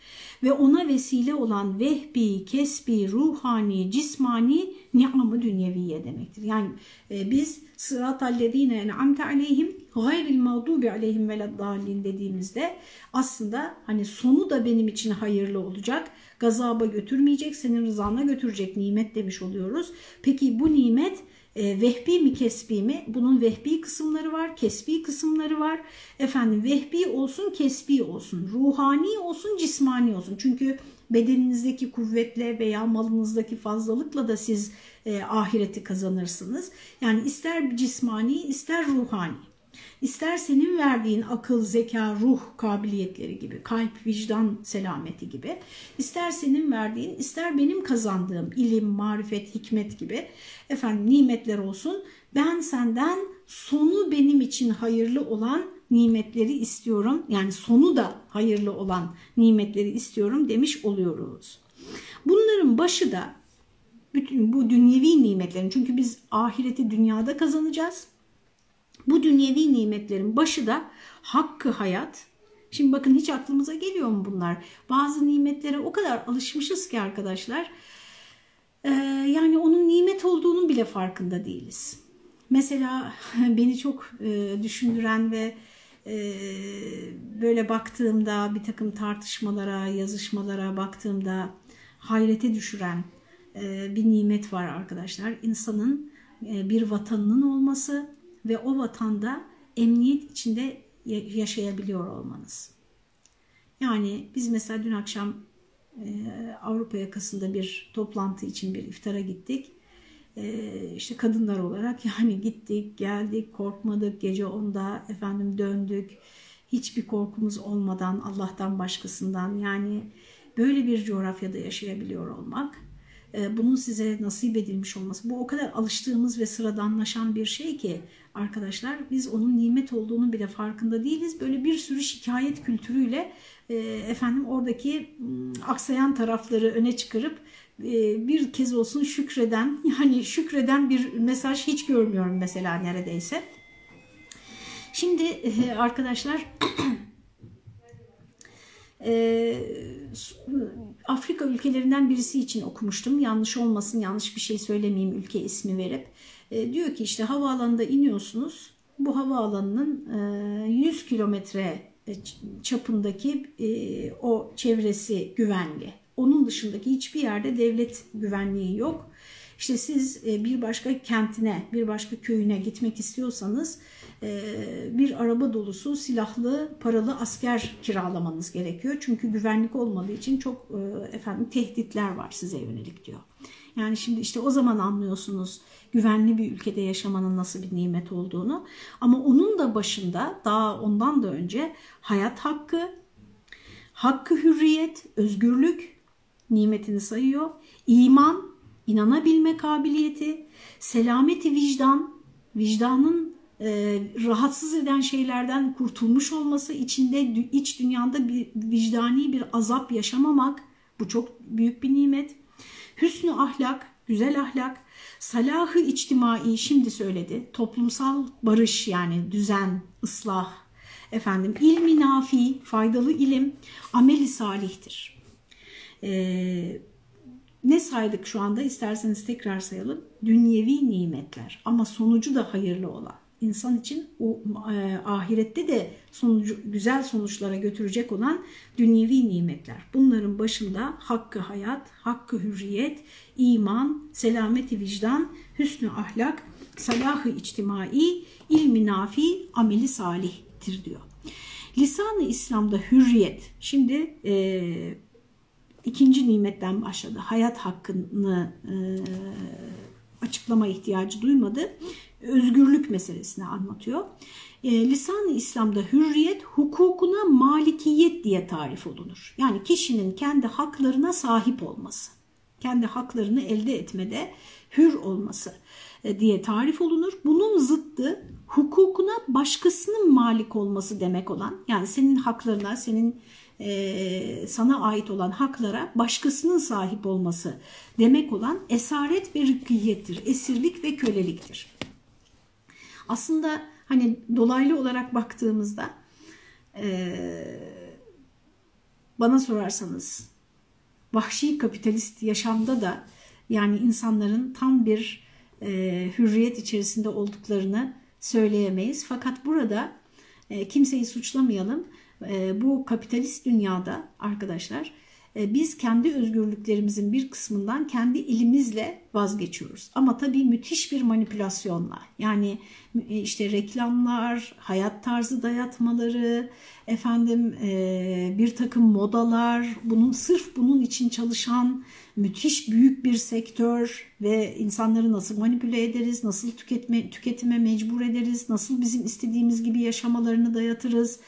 Ve ona vesile olan vehbi, kesbi, ruhani, cismani ni'amı dünyeviye demektir. Yani e, biz sıratallezine en'amte aleyhim gayril mağdubi aleyhim veleddallin dediğimizde aslında hani sonu da benim için hayırlı olacak. Gazaba götürmeyecek, senin rızana götürecek nimet demiş oluyoruz. Peki bu nimet e, vehbi mi kesbi mi? Bunun vehbi kısımları var, kesbi kısımları var. Efendim vehbi olsun, kesbi olsun, ruhani olsun, cismani olsun. Çünkü bedeninizdeki kuvvetle veya malınızdaki fazlalıkla da siz e, ahireti kazanırsınız. Yani ister cismani ister ruhani. İster senin verdiğin akıl, zeka, ruh kabiliyetleri gibi, kalp, vicdan selameti gibi, ister senin verdiğin, ister benim kazandığım ilim, marifet, hikmet gibi efendim nimetler olsun. Ben senden sonu benim için hayırlı olan nimetleri istiyorum. Yani sonu da hayırlı olan nimetleri istiyorum demiş oluyoruz. Bunların başı da bütün bu dünyevi nimetlerin çünkü biz ahireti dünyada kazanacağız. Bu dünyevi nimetlerin başı da hakkı hayat. Şimdi bakın hiç aklımıza geliyor mu bunlar? Bazı nimetlere o kadar alışmışız ki arkadaşlar. Ee, yani onun nimet olduğunun bile farkında değiliz. Mesela beni çok e, düşündüren ve e, böyle baktığımda bir takım tartışmalara, yazışmalara baktığımda hayrete düşüren e, bir nimet var arkadaşlar. İnsanın e, bir vatanının olması ve o vatanda emniyet içinde yaşayabiliyor olmanız. Yani biz mesela dün akşam e, Avrupa yakasında bir toplantı için bir iftara gittik. E, işte kadınlar olarak yani gittik, geldik, korkmadık. Gece onda efendim döndük. Hiçbir korkumuz olmadan Allah'tan başkasından yani böyle bir coğrafyada yaşayabiliyor olmak bunun size nasip edilmiş olması bu o kadar alıştığımız ve sıradanlaşan bir şey ki arkadaşlar biz onun nimet olduğunu bile farkında değiliz. Böyle bir sürü şikayet kültürüyle e, efendim oradaki aksayan tarafları öne çıkarıp e, bir kez olsun şükreden yani şükreden bir mesaj hiç görmüyorum mesela neredeyse. Şimdi arkadaşlar Afrika ülkelerinden birisi için okumuştum. Yanlış olmasın, yanlış bir şey söylemeyeyim ülke ismi verip. E, diyor ki işte havaalanında iniyorsunuz. Bu havaalanının e, 100 kilometre e, çapındaki e, o çevresi güvenli. Onun dışındaki hiçbir yerde devlet güvenliği yok. İşte siz e, bir başka kentine, bir başka köyüne gitmek istiyorsanız e, bir araba dolusu silahlı paralı asker kiralamanız gerekiyor. Çünkü güvenlik olmadığı için çok e, efendim tehditler var size yönelik diyor. Yani şimdi işte o zaman anlıyorsunuz güvenli bir ülkede yaşamanın nasıl bir nimet olduğunu. Ama onun da başında daha ondan da önce hayat hakkı, hakkı hürriyet, özgürlük nimetini sayıyor. İman, inanabilme kabiliyeti, selameti vicdan, vicdanın e, rahatsız eden şeylerden kurtulmuş olması, içinde iç dünyanda bir vicdani bir azap yaşamamak bu çok büyük bir nimet. Hüsnü ahlak, güzel ahlak, salahı içtimai şimdi söyledi. Toplumsal barış yani düzen, ıslah, efendim ilmi nafi, faydalı ilim, ameli salihtir. Ee, ne saydık şu anda isterseniz tekrar sayalım. Dünyevi nimetler ama sonucu da hayırlı olan insan için o e, ahirette de sonucu, güzel sonuçlara götürecek olan dünyevi nimetler. Bunların başında hakkı hayat, hakkı hürriyet, iman, selameti vicdan, hüsnü ahlak, salahı içtimai, ilmi nafi, ameli salihtir diyor. Lisan-ı İslam'da hürriyet, şimdi e, ikinci nimetten başladı. Hayat hakkını e, açıklama ihtiyacı duymadı özgürlük meselesini anlatıyor. E, Lisan-ı İslam'da hürriyet hukukuna malikiyet diye tarif olunur. Yani kişinin kendi haklarına sahip olması, kendi haklarını elde etmede hür olması e, diye tarif olunur. Bunun zıttı hukukuna başkasının malik olması demek olan yani senin haklarına, senin e, sana ait olan haklara başkasının sahip olması demek olan esaret ve rıkkiyettir, esirlik ve köleliktir. Aslında hani dolaylı olarak baktığımızda e, bana sorarsanız vahşi kapitalist yaşamda da yani insanların tam bir e, hürriyet içerisinde olduklarını söyleyemeyiz. Fakat burada e, kimseyi suçlamayalım. Bu kapitalist dünyada arkadaşlar biz kendi özgürlüklerimizin bir kısmından kendi elimizle vazgeçiyoruz. Ama tabii müthiş bir manipülasyonla yani e, işte reklamlar, hayat tarzı dayatmaları, efendim e, bir takım modalar, bunun sırf bunun için çalışan müthiş büyük bir sektör ve insanları nasıl manipüle ederiz, nasıl tüketme, tüketime mecbur ederiz, nasıl bizim istediğimiz gibi yaşamalarını dayatırız.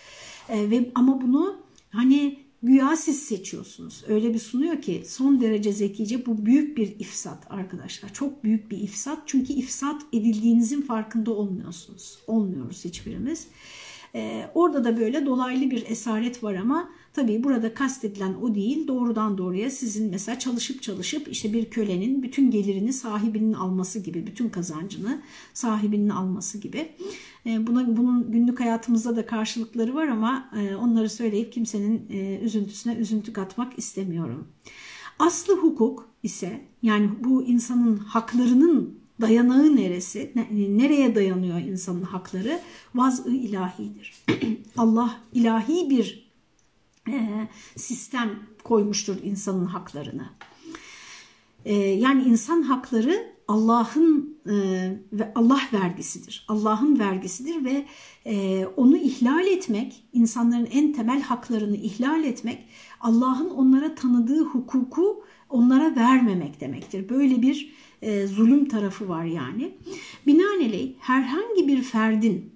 ve ama bunu hani güya siz seçiyorsunuz. Öyle bir sunuyor ki son derece zekice bu büyük bir ifsat arkadaşlar. Çok büyük bir ifsat. Çünkü ifsat edildiğinizin farkında olmuyorsunuz. Olmuyoruz hiçbirimiz. Ee, orada da böyle dolaylı bir esaret var ama tabii burada kastedilen o değil. Doğrudan doğruya sizin mesela çalışıp çalışıp işte bir kölenin bütün gelirini sahibinin alması gibi, bütün kazancını sahibinin alması gibi. Ee, buna, bunun günlük hayatımızda da karşılıkları var ama e, onları söyleyip kimsenin e, üzüntüsüne üzüntü katmak istemiyorum. Aslı hukuk ise yani bu insanın haklarının dayanağı neresi? Nereye dayanıyor insanın hakları? Vaz-ı ilahidir. Allah ilahi bir e, sistem koymuştur insanın haklarını. E, yani insan hakları Allah'ın e, ve Allah vergisidir. Allah'ın vergisidir ve e, onu ihlal etmek, insanların en temel haklarını ihlal etmek, Allah'ın onlara tanıdığı hukuku onlara vermemek demektir. Böyle bir e, zulüm tarafı var yani. Binaenaleyh herhangi bir ferdin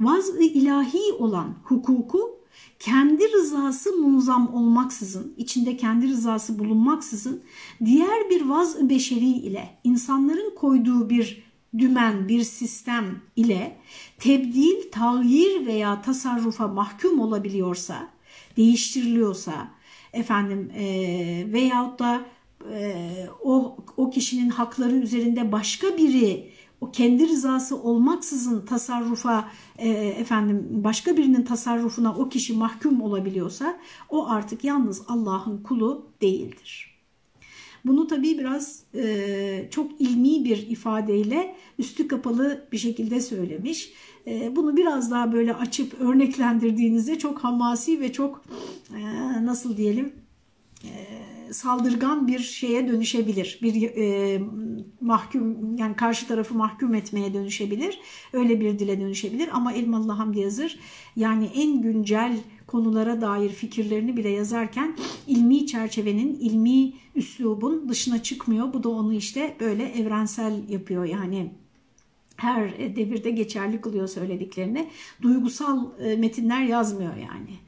vaz-ı ilahi olan hukuku kendi rızası munzam olmaksızın, içinde kendi rızası bulunmaksızın diğer bir vaz-ı beşeri ile insanların koyduğu bir dümen, bir sistem ile tebdil, tağyir veya tasarrufa mahkum olabiliyorsa, değiştiriliyorsa, efendim e, veyahut da o, o kişinin hakları üzerinde başka biri o kendi rızası olmaksızın tasarrufa e, efendim başka birinin tasarrufuna o kişi mahkum olabiliyorsa o artık yalnız Allah'ın kulu değildir. Bunu tabii biraz e, çok ilmi bir ifadeyle üstü kapalı bir şekilde söylemiş. E, bunu biraz daha böyle açıp örneklendirdiğinizde çok hamasi ve çok e, nasıl diyelim e, saldırgan bir şeye dönüşebilir. Bir e, mahkum yani karşı tarafı mahkum etmeye dönüşebilir. Öyle bir dile dönüşebilir ama Elmalı Hamdi Yazır yani en güncel konulara dair fikirlerini bile yazarken ilmi çerçevenin, ilmi üslubun dışına çıkmıyor. Bu da onu işte böyle evrensel yapıyor yani her devirde geçerli kılıyor söylediklerini. Duygusal e, metinler yazmıyor yani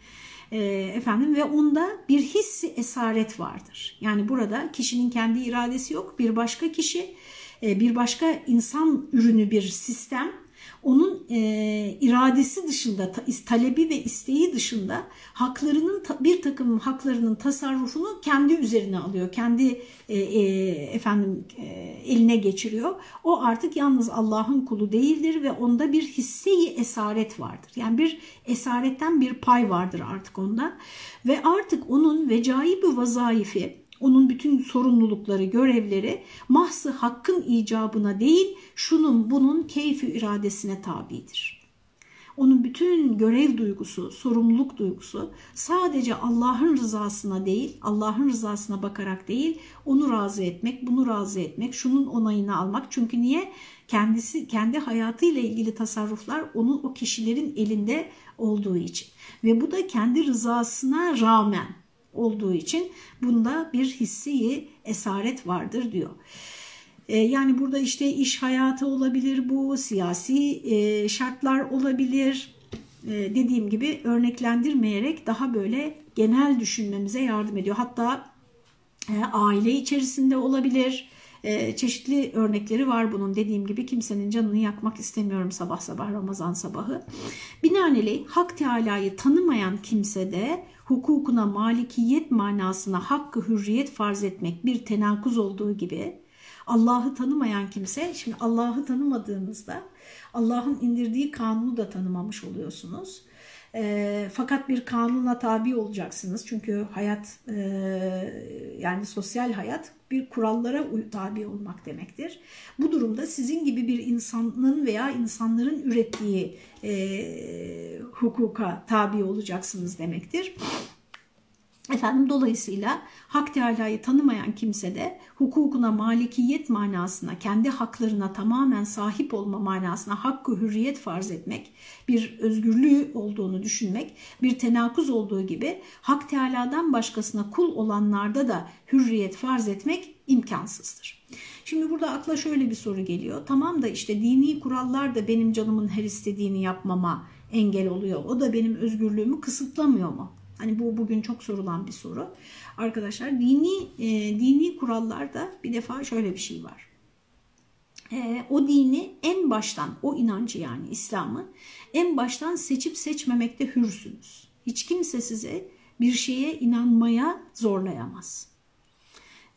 e, efendim ve onda bir hissi esaret vardır. Yani burada kişinin kendi iradesi yok. Bir başka kişi, e, bir başka insan ürünü bir sistem onun e, iradesi dışında, talebi ve isteği dışında haklarının bir takım haklarının tasarrufunu kendi üzerine alıyor. Kendi e, e, efendim e, eline geçiriyor. O artık yalnız Allah'ın kulu değildir ve onda bir hisseyi esaret vardır. Yani bir esaretten bir pay vardır artık onda. Ve artık onun vecaibi vazaifi onun bütün sorumlulukları, görevleri mahsı hakkın icabına değil, şunun bunun keyfi iradesine tabidir. Onun bütün görev duygusu, sorumluluk duygusu sadece Allah'ın rızasına değil, Allah'ın rızasına bakarak değil, onu razı etmek, bunu razı etmek, şunun onayını almak. Çünkü niye? Kendisi kendi hayatıyla ilgili tasarruflar onun o kişilerin elinde olduğu için. Ve bu da kendi rızasına rağmen olduğu için bunda bir hissi esaret vardır diyor. E, yani burada işte iş hayatı olabilir bu, siyasi e, şartlar olabilir. E, dediğim gibi örneklendirmeyerek daha böyle genel düşünmemize yardım ediyor. Hatta aile içerisinde olabilir. Çeşitli örnekleri var bunun. Dediğim gibi kimsenin canını yakmak istemiyorum sabah sabah Ramazan sabahı. Binaenaleyh Hak Teala'yı tanımayan kimse de hukukuna malikiyet manasına hakkı hürriyet farz etmek bir tenakuz olduğu gibi Allah'ı tanımayan kimse, şimdi Allah'ı tanımadığınızda Allah'ın indirdiği kanunu da tanımamış oluyorsunuz. E, fakat bir kanuna tabi olacaksınız. Çünkü hayat e, yani sosyal hayat bir kurallara tabi olmak demektir. Bu durumda sizin gibi bir insanın veya insanların ürettiği e, hukuka tabi olacaksınız demektir. Efendim dolayısıyla Hak Teala'yı tanımayan kimse de hukukuna malikiyet manasına, kendi haklarına tamamen sahip olma manasına hakkı hürriyet farz etmek, bir özgürlüğü olduğunu düşünmek, bir tenakuz olduğu gibi Hak Teala'dan başkasına kul olanlarda da hürriyet farz etmek imkansızdır. Şimdi burada akla şöyle bir soru geliyor. Tamam da işte dini kurallar da benim canımın her istediğini yapmama engel oluyor. O da benim özgürlüğümü kısıtlamıyor mu? Hani bu bugün çok sorulan bir soru. Arkadaşlar dini e, dini kurallarda bir defa şöyle bir şey var. E, o dini en baştan o inancı yani İslam'ı en baştan seçip seçmemekte hürsünüz. Hiç kimse size bir şeye inanmaya zorlayamaz.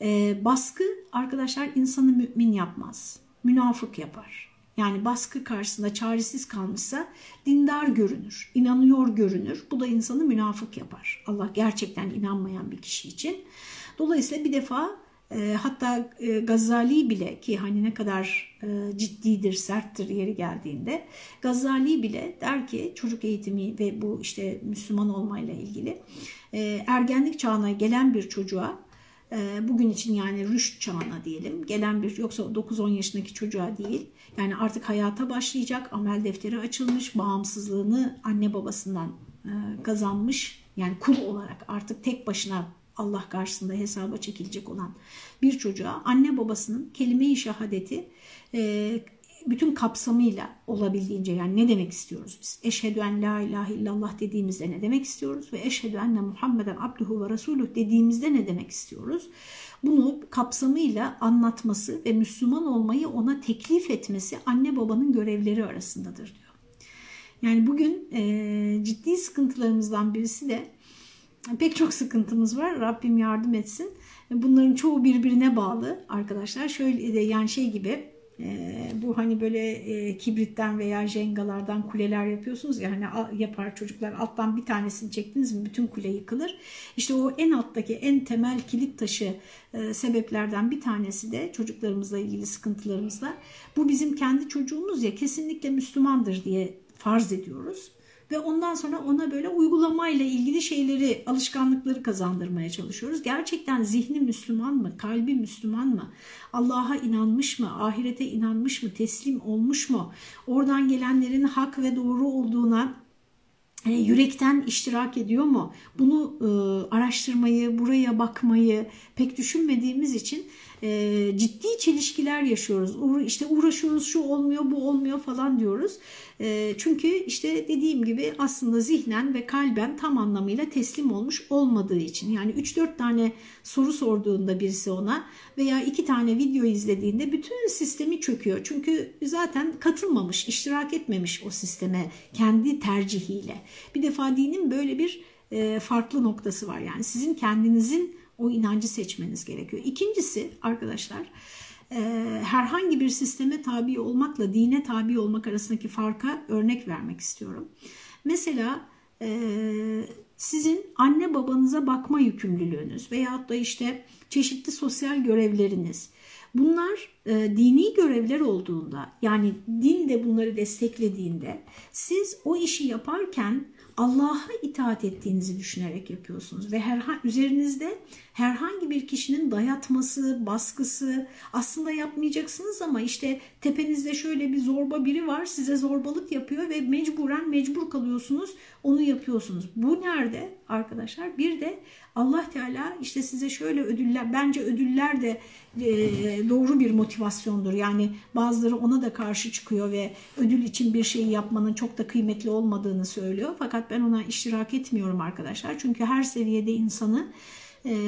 E, baskı arkadaşlar insanı mümin yapmaz. Münafık yapar. Yani baskı karşısında çaresiz kalmışsa dindar görünür, inanıyor görünür. Bu da insanı münafık yapar. Allah gerçekten inanmayan bir kişi için. Dolayısıyla bir defa E, hatta e, Gazali bile ki hani ne kadar e, ciddidir, serttir yeri geldiğinde Gazali bile der ki çocuk eğitimi ve bu işte Müslüman olmayla ilgili e, ergenlik çağına gelen bir çocuğa bugün için yani rüşt çağına diyelim. Gelen bir yoksa 9-10 yaşındaki çocuğa değil. Yani artık hayata başlayacak amel defteri açılmış bağımsızlığını anne babasından e, kazanmış yani kul olarak artık tek başına Allah karşısında hesaba çekilecek olan bir çocuğa anne babasının kelime-i şehadeti e, bütün kapsamıyla olabildiğince yani ne demek istiyoruz biz? Eşhedü en la ilahe illallah dediğimizde ne demek istiyoruz? Ve eşhedü enne Muhammeden abduhu ve resuluh dediğimizde ne demek istiyoruz? Bunu kapsamıyla anlatması ve Müslüman olmayı ona teklif etmesi anne babanın görevleri arasındadır diyor. Yani bugün e, ciddi sıkıntılarımızdan birisi de pek çok sıkıntımız var. Rabbim yardım etsin. Bunların çoğu birbirine bağlı arkadaşlar. Şöyle de yani şey gibi e, bu hani böyle e, kibritten veya jengalardan kuleler yapıyorsunuz ya hani yapar çocuklar. Alttan bir tanesini çektiniz mi bütün kule yıkılır. İşte o en alttaki en temel kilit taşı e, sebeplerden bir tanesi de çocuklarımızla ilgili sıkıntılarımızla bu bizim kendi çocuğumuz ya kesinlikle Müslümandır diye farz ediyoruz ve ondan sonra ona böyle uygulamayla ilgili şeyleri, alışkanlıkları kazandırmaya çalışıyoruz. Gerçekten zihni Müslüman mı, kalbi Müslüman mı, Allah'a inanmış mı, ahirete inanmış mı, teslim olmuş mu, oradan gelenlerin hak ve doğru olduğuna e, yürekten iştirak ediyor mu? Bunu e, araştırmayı, buraya bakmayı pek düşünmediğimiz için e, ciddi çelişkiler yaşıyoruz. Uğra, işte uğraşıyoruz şu olmuyor bu olmuyor falan diyoruz. E, çünkü işte dediğim gibi aslında zihnen ve kalben tam anlamıyla teslim olmuş olmadığı için. Yani 3-4 tane soru sorduğunda birisi ona veya 2 tane video izlediğinde bütün sistemi çöküyor. Çünkü zaten katılmamış, iştirak etmemiş o sisteme kendi tercihiyle. Bir defa dinin böyle bir e, farklı noktası var. Yani sizin kendinizin o inancı seçmeniz gerekiyor. İkincisi arkadaşlar e, herhangi bir sisteme tabi olmakla dine tabi olmak arasındaki farka örnek vermek istiyorum. Mesela e, sizin anne babanıza bakma yükümlülüğünüz veyahut da işte çeşitli sosyal görevleriniz bunlar e, dini görevler olduğunda yani din de bunları desteklediğinde siz o işi yaparken Allah'a itaat ettiğinizi düşünerek yapıyorsunuz ve her, üzerinizde herhangi bir kişinin dayatması, baskısı aslında yapmayacaksınız ama işte tepenizde şöyle bir zorba biri var size zorbalık yapıyor ve mecburen mecbur kalıyorsunuz onu yapıyorsunuz. Bu nerede arkadaşlar? Bir de Allah Teala işte size şöyle ödüller bence ödüller de e, doğru bir motivasyondur. Yani bazıları ona da karşı çıkıyor ve ödül için bir şeyi yapmanın çok da kıymetli olmadığını söylüyor. Fakat ben ona iştirak etmiyorum arkadaşlar. Çünkü her seviyede insanı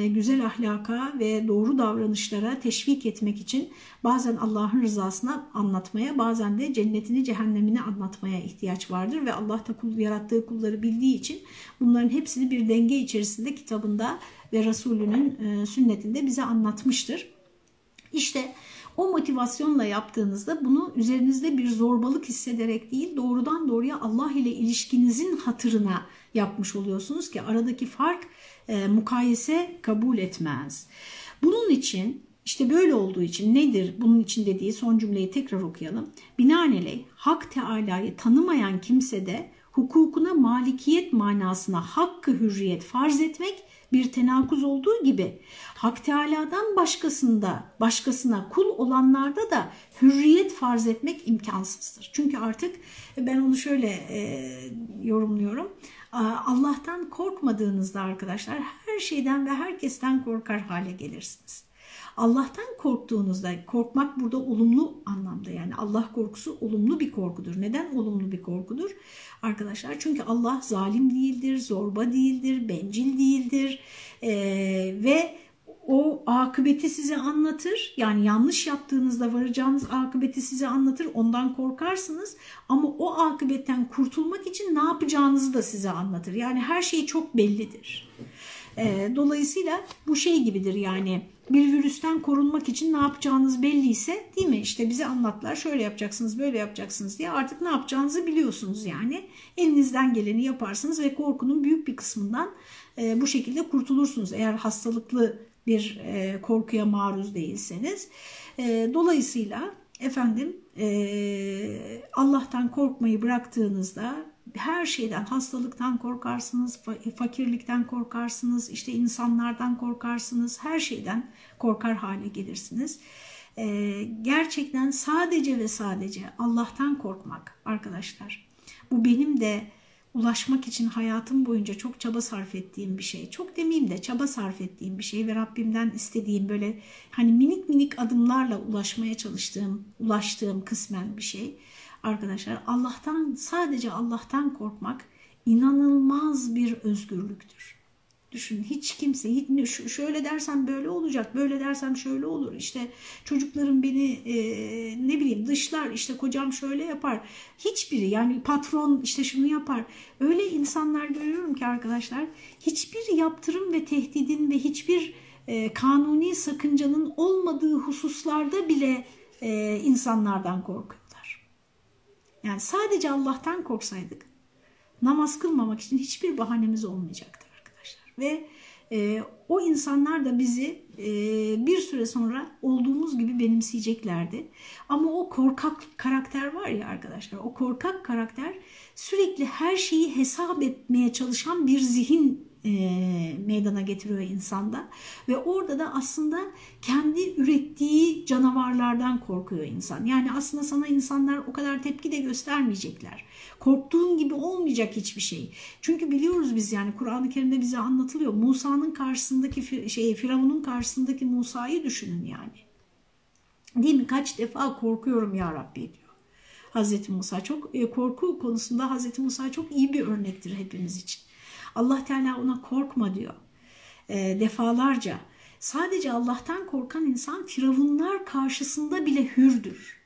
güzel ahlaka ve doğru davranışlara teşvik etmek için bazen Allah'ın rızasına anlatmaya bazen de cennetini cehennemini anlatmaya ihtiyaç vardır ve Allah da kul, yarattığı kulları bildiği için bunların hepsini bir denge içerisinde kitabında ve Resulünün e, sünnetinde bize anlatmıştır. İşte o motivasyonla yaptığınızda bunu üzerinizde bir zorbalık hissederek değil doğrudan doğruya Allah ile ilişkinizin hatırına yapmış oluyorsunuz ki aradaki fark e, mukayese kabul etmez. Bunun için işte böyle olduğu için nedir bunun için dediği son cümleyi tekrar okuyalım. Binaenaleyh Hak Teala'yı tanımayan kimse de hukukuna malikiyet manasına hakkı hürriyet farz etmek bir tenakuz olduğu gibi Hak Teala'dan başkasında başkasına kul olanlarda da hürriyet farz etmek imkansızdır. Çünkü artık ben onu şöyle e, yorumluyorum. Allah'tan korkmadığınızda arkadaşlar her şeyden ve herkesten korkar hale gelirsiniz. Allah'tan korktuğunuzda korkmak burada olumlu anlamda yani Allah korkusu olumlu bir korkudur. Neden olumlu bir korkudur? Arkadaşlar çünkü Allah zalim değildir, zorba değildir, bencil değildir ee, ve o akıbeti size anlatır. Yani yanlış yaptığınızda varacağınız akıbeti size anlatır. Ondan korkarsınız. Ama o akıbetten kurtulmak için ne yapacağınızı da size anlatır. Yani her şey çok bellidir. Ee, dolayısıyla bu şey gibidir yani bir virüsten korunmak için ne yapacağınız belliyse değil mi? İşte bize anlatlar şöyle yapacaksınız böyle yapacaksınız diye artık ne yapacağınızı biliyorsunuz yani. Elinizden geleni yaparsınız ve korkunun büyük bir kısmından e, bu şekilde kurtulursunuz. Eğer hastalıklı bir e, korkuya maruz değilseniz. E, dolayısıyla efendim e, Allah'tan korkmayı bıraktığınızda her şeyden hastalıktan korkarsınız, fakirlikten korkarsınız, işte insanlardan korkarsınız, her şeyden korkar hale gelirsiniz. Ee, gerçekten sadece ve sadece Allah'tan korkmak arkadaşlar. Bu benim de ulaşmak için hayatım boyunca çok çaba sarf ettiğim bir şey. Çok demeyeyim de çaba sarf ettiğim bir şey ve Rabbimden istediğim böyle hani minik minik adımlarla ulaşmaya çalıştığım, ulaştığım kısmen bir şey. Arkadaşlar Allah'tan sadece Allah'tan korkmak inanılmaz bir özgürlüktür. Düşün hiç kimse hiç, şöyle dersem böyle olacak, böyle dersem şöyle olur. İşte çocuklarım beni e, ne bileyim dışlar, işte kocam şöyle yapar. Hiçbiri yani patron işte şunu yapar. Öyle insanlar görüyorum ki arkadaşlar hiçbir yaptırım ve tehdidin ve hiçbir e, kanuni sakıncanın olmadığı hususlarda bile e, insanlardan korkuyorlar. Yani sadece Allah'tan korksaydık namaz kılmamak için hiçbir bahanemiz olmayacaktı ve e, o insanlar da bizi e, bir süre sonra olduğumuz gibi benimseyeceklerdi. Ama o korkak karakter var ya arkadaşlar, o korkak karakter sürekli her şeyi hesap etmeye çalışan bir zihin e, meydana getiriyor insanda ve orada da aslında kendi ürettiği canavarlardan korkuyor insan. Yani aslında sana insanlar o kadar tepki de göstermeyecekler. Korktuğun gibi olmayacak hiçbir şey. Çünkü biliyoruz biz yani Kur'an-ı Kerim'de bize anlatılıyor. Musa'nın karşısındaki şey Firavun'un karşısındaki Musa'yı düşünün yani. Değil mi? Kaç defa korkuyorum ya Rabbi diyor. Hazreti Musa çok e, korku konusunda Hazreti Musa çok iyi bir örnektir hepimiz için. Allah Teala ona korkma diyor e, defalarca. Sadece Allah'tan korkan insan firavunlar karşısında bile hürdür.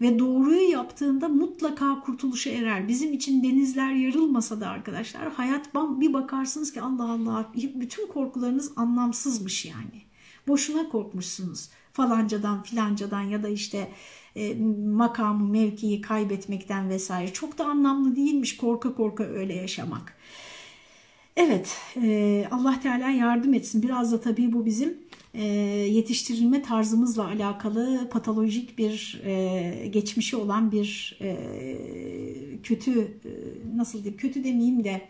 Ve doğruyu yaptığında mutlaka kurtuluşa erer. Bizim için denizler yarılmasa da arkadaşlar hayat bir bakarsınız ki Allah Allah bütün korkularınız anlamsızmış yani. Boşuna korkmuşsunuz falancadan filancadan ya da işte e, makamı mevkiyi kaybetmekten vesaire. Çok da anlamlı değilmiş korka korka öyle yaşamak. Evet, e, Allah Teala yardım etsin. Biraz da tabii bu bizim e, yetiştirilme tarzımızla alakalı patolojik bir e, geçmişi olan bir e, kötü, e, nasıl diyeyim, kötü demeyeyim de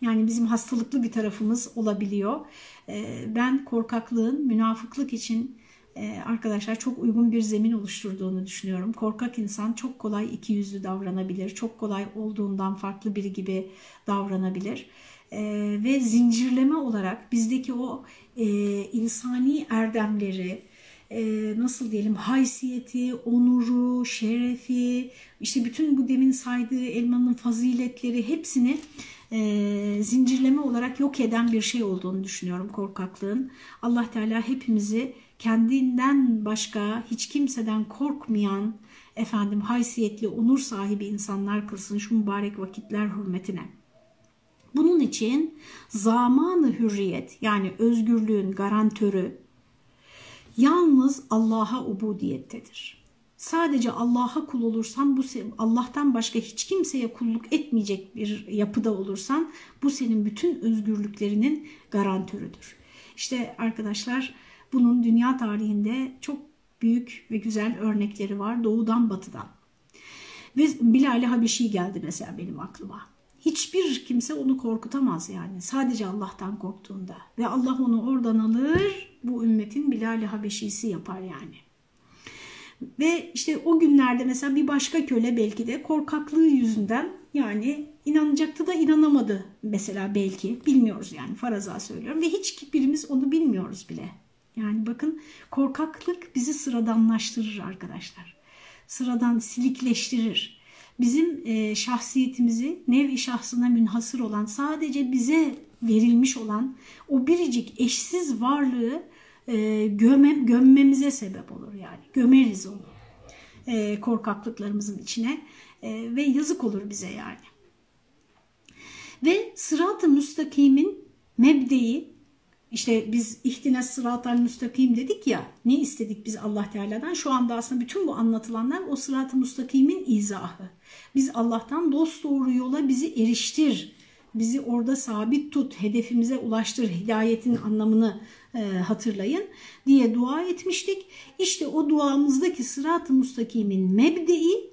yani bizim hastalıklı bir tarafımız olabiliyor. E, ben korkaklığın münafıklık için e, arkadaşlar çok uygun bir zemin oluşturduğunu düşünüyorum. Korkak insan çok kolay iki yüzlü davranabilir, çok kolay olduğundan farklı biri gibi davranabilir e, ve zincirleme olarak bizdeki o e, insani erdemleri, e, nasıl diyelim haysiyeti, onuru, şerefi, işte bütün bu demin saydığı elmanın faziletleri hepsini e, zincirleme olarak yok eden bir şey olduğunu düşünüyorum korkaklığın. Allah Teala hepimizi kendinden başka hiç kimseden korkmayan efendim haysiyetli, onur sahibi insanlar kılsın şu mübarek vakitler hürmetine. Bunun için zamanı hürriyet yani özgürlüğün garantörü yalnız Allah'a ubudiyettedir. Sadece Allah'a kul olursan, bu Allah'tan başka hiç kimseye kulluk etmeyecek bir yapıda olursan bu senin bütün özgürlüklerinin garantörüdür. İşte arkadaşlar bunun dünya tarihinde çok büyük ve güzel örnekleri var doğudan batıdan. Ve Bilal-i Habeşi geldi mesela benim aklıma. Hiçbir kimse onu korkutamaz yani. Sadece Allah'tan korktuğunda. Ve Allah onu oradan alır, bu ümmetin Bilal-i Habeşisi yapar yani. Ve işte o günlerde mesela bir başka köle belki de korkaklığı yüzünden yani inanacaktı da inanamadı mesela belki. Bilmiyoruz yani faraza söylüyorum. Ve hiç birimiz onu bilmiyoruz bile. Yani bakın korkaklık bizi sıradanlaştırır arkadaşlar. Sıradan silikleştirir bizim e, şahsiyetimizi nev-i şahsına münhasır olan sadece bize verilmiş olan o biricik eşsiz varlığı e, göme, gömmemize sebep olur yani gömeriz onu e, korkaklıklarımızın içine e, ve yazık olur bize yani. Ve sırat-ı müstakimin mebdeyi işte biz ihtine sıratal müstakim dedik ya ne istedik biz Allah Teala'dan şu anda aslında bütün bu anlatılanlar o sırat-ı müstakimin izahı. Biz Allah'tan dost doğru yola bizi eriştir, bizi orada sabit tut, hedefimize ulaştır, hidayetin anlamını e, hatırlayın diye dua etmiştik. İşte o duamızdaki sırat-ı mustakimin mebdei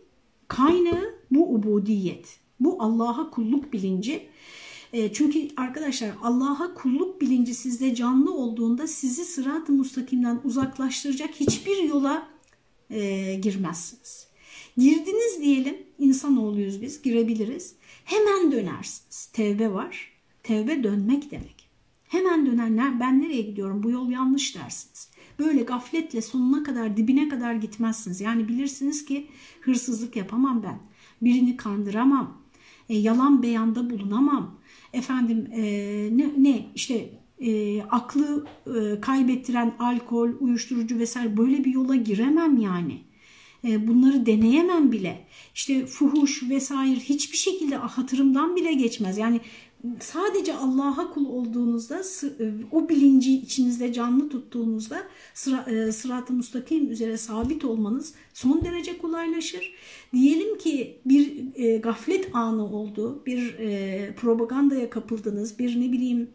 kaynağı bu ubudiyet. Bu Allah'a kulluk bilinci. E, çünkü arkadaşlar Allah'a kulluk bilinci sizde canlı olduğunda sizi sırat-ı mustakimden uzaklaştıracak hiçbir yola e, girmezsiniz. Girdiniz diyelim insanoğluyuz biz girebiliriz. Hemen dönersiniz. Tevbe var. Tevbe dönmek demek. Hemen dönenler ben nereye gidiyorum bu yol yanlış dersiniz. Böyle gafletle sonuna kadar dibine kadar gitmezsiniz. Yani bilirsiniz ki hırsızlık yapamam ben. Birini kandıramam. E, yalan beyanda bulunamam. Efendim e, ne, ne işte e, aklı e, kaybettiren alkol, uyuşturucu vesaire böyle bir yola giremem yani. E, bunları deneyemem bile. İşte fuhuş vesaire hiçbir şekilde hatırımdan bile geçmez. Yani sadece Allah'a kul olduğunuzda e, o bilinci içinizde canlı tuttuğunuzda sıra, e, sırat-ı mustakim üzere sabit olmanız son derece kolaylaşır. Diyelim ki bir e, gaflet anı oldu, bir propagandaya kapıldınız, bir ne bileyim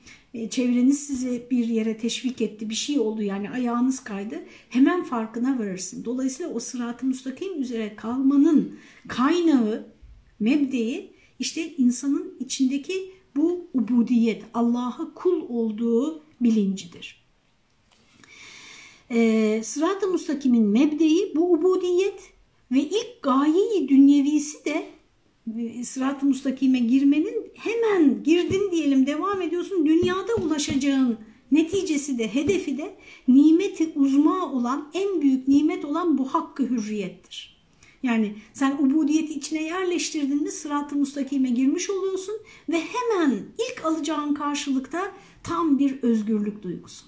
çevreniz sizi bir yere teşvik etti, bir şey oldu yani ayağınız kaydı. Hemen farkına varırsın. Dolayısıyla o sırat-ı müstakim üzere kalmanın kaynağı, mebdeyi işte insanın içindeki bu ubudiyet, Allah'a kul olduğu bilincidir. E, Sırat-ı Mustakim'in mebdeyi bu ubudiyet ve ilk gayeyi dünyevisi de e, sırat-ı mustakime girmenin hemen girdin diyelim devam ediyorsun dünyada ulaşacağın neticesi de hedefi de nimeti uzma olan en büyük nimet olan bu hakkı hürriyettir. Yani sen ubudiyeti içine yerleştirdin mi sırat-ı mustakime girmiş oluyorsun ve hemen ilk alacağın karşılıkta tam bir özgürlük duygusu.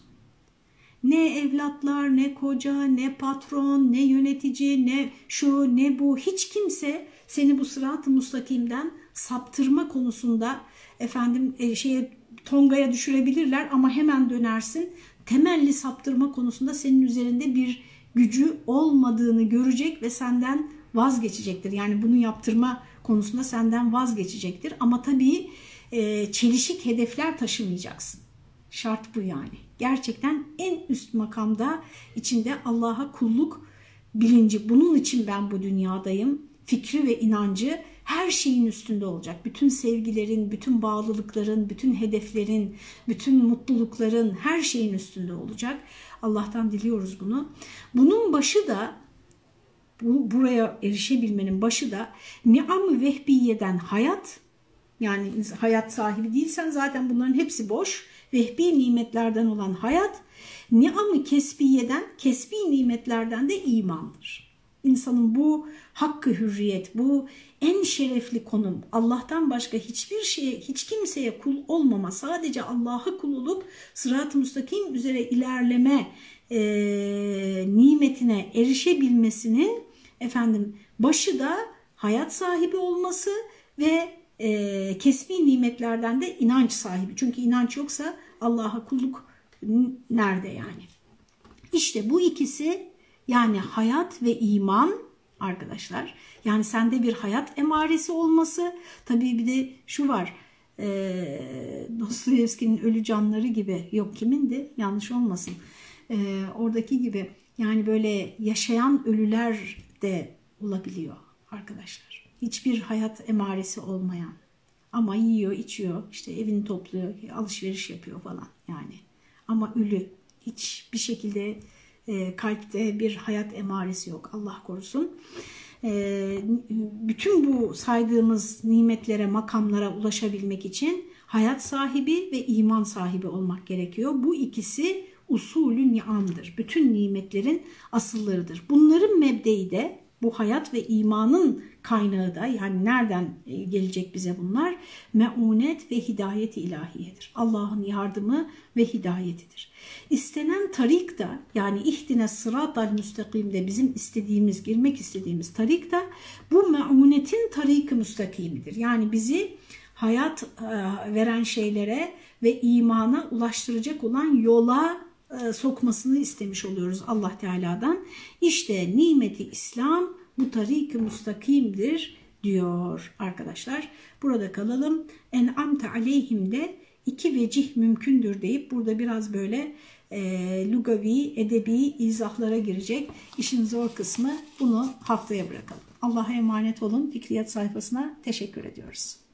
Ne evlatlar, ne koca, ne patron, ne yönetici, ne şu, ne bu hiç kimse seni bu sırat-ı mustakimden saptırma konusunda efendim e, şeye tongaya düşürebilirler ama hemen dönersin. Temelli saptırma konusunda senin üzerinde bir gücü olmadığını görecek ve senden vazgeçecektir. Yani bunu yaptırma konusunda senden vazgeçecektir. Ama tabii e, çelişik hedefler taşımayacaksın. Şart bu yani. Gerçekten en üst makamda içinde Allah'a kulluk bilinci. Bunun için ben bu dünyadayım. Fikri ve inancı her şeyin üstünde olacak. Bütün sevgilerin, bütün bağlılıkların, bütün hedeflerin, bütün mutlulukların her şeyin üstünde olacak. Allah'tan diliyoruz bunu. Bunun başı da bu, buraya erişebilmenin başı da niam-ı vehbiyeden hayat yani hayat sahibi değilsen zaten bunların hepsi boş. Vehbi nimetlerden olan hayat niam-ı kesbiyeden kesbi nimetlerden de imandır. İnsanın bu hakkı hürriyet, bu en şerefli konum Allah'tan başka hiçbir şeye, hiç kimseye kul olmama, sadece Allah'a kul olup sırat-ı müstakim üzere ilerleme e, nimetine erişebilmesinin efendim başı da hayat sahibi olması ve e, kesbi nimetlerden de inanç sahibi. Çünkü inanç yoksa Allah'a kulluk nerede yani? İşte bu ikisi yani hayat ve iman arkadaşlar. Yani sende bir hayat emaresi olması. Tabii bir de şu var. E, Dostoyevski'nin Ölü Canları gibi yok kimindi yanlış olmasın. E, oradaki gibi yani böyle yaşayan ölüler de olabiliyor arkadaşlar. Hiçbir hayat emaresi olmayan ama yiyor, içiyor, işte evini topluyor, alışveriş yapıyor falan yani. Ama ölü, hiç bir şekilde e, kalpte bir hayat emaresi yok Allah korusun. E, bütün bu saydığımız nimetlere, makamlara ulaşabilmek için hayat sahibi ve iman sahibi olmak gerekiyor. Bu ikisi usulü niamdır. Bütün nimetlerin asıllarıdır. Bunların mebdeyi de bu hayat ve imanın kaynağı da yani nereden e, gelecek bize bunlar? Meunet ve hidayet ilahiyedir. Allah'ın yardımı ve hidayetidir. İstenen tarik da yani ihtine sıratal müstakimde bizim istediğimiz, girmek istediğimiz tarik da bu meunetin tarik-i müstakimidir. Yani bizi hayat e, veren şeylere ve imana ulaştıracak olan yola sokmasını istemiş oluyoruz Allah Teala'dan. İşte nimeti İslam bu tarik-i mustakimdir diyor arkadaşlar. Burada kalalım. En amte aleyhimde iki vecih mümkündür deyip burada biraz böyle e, lugavi, edebi izahlara girecek. İşin zor kısmı bunu haftaya bırakalım. Allah'a emanet olun. Fikriyat sayfasına teşekkür ediyoruz.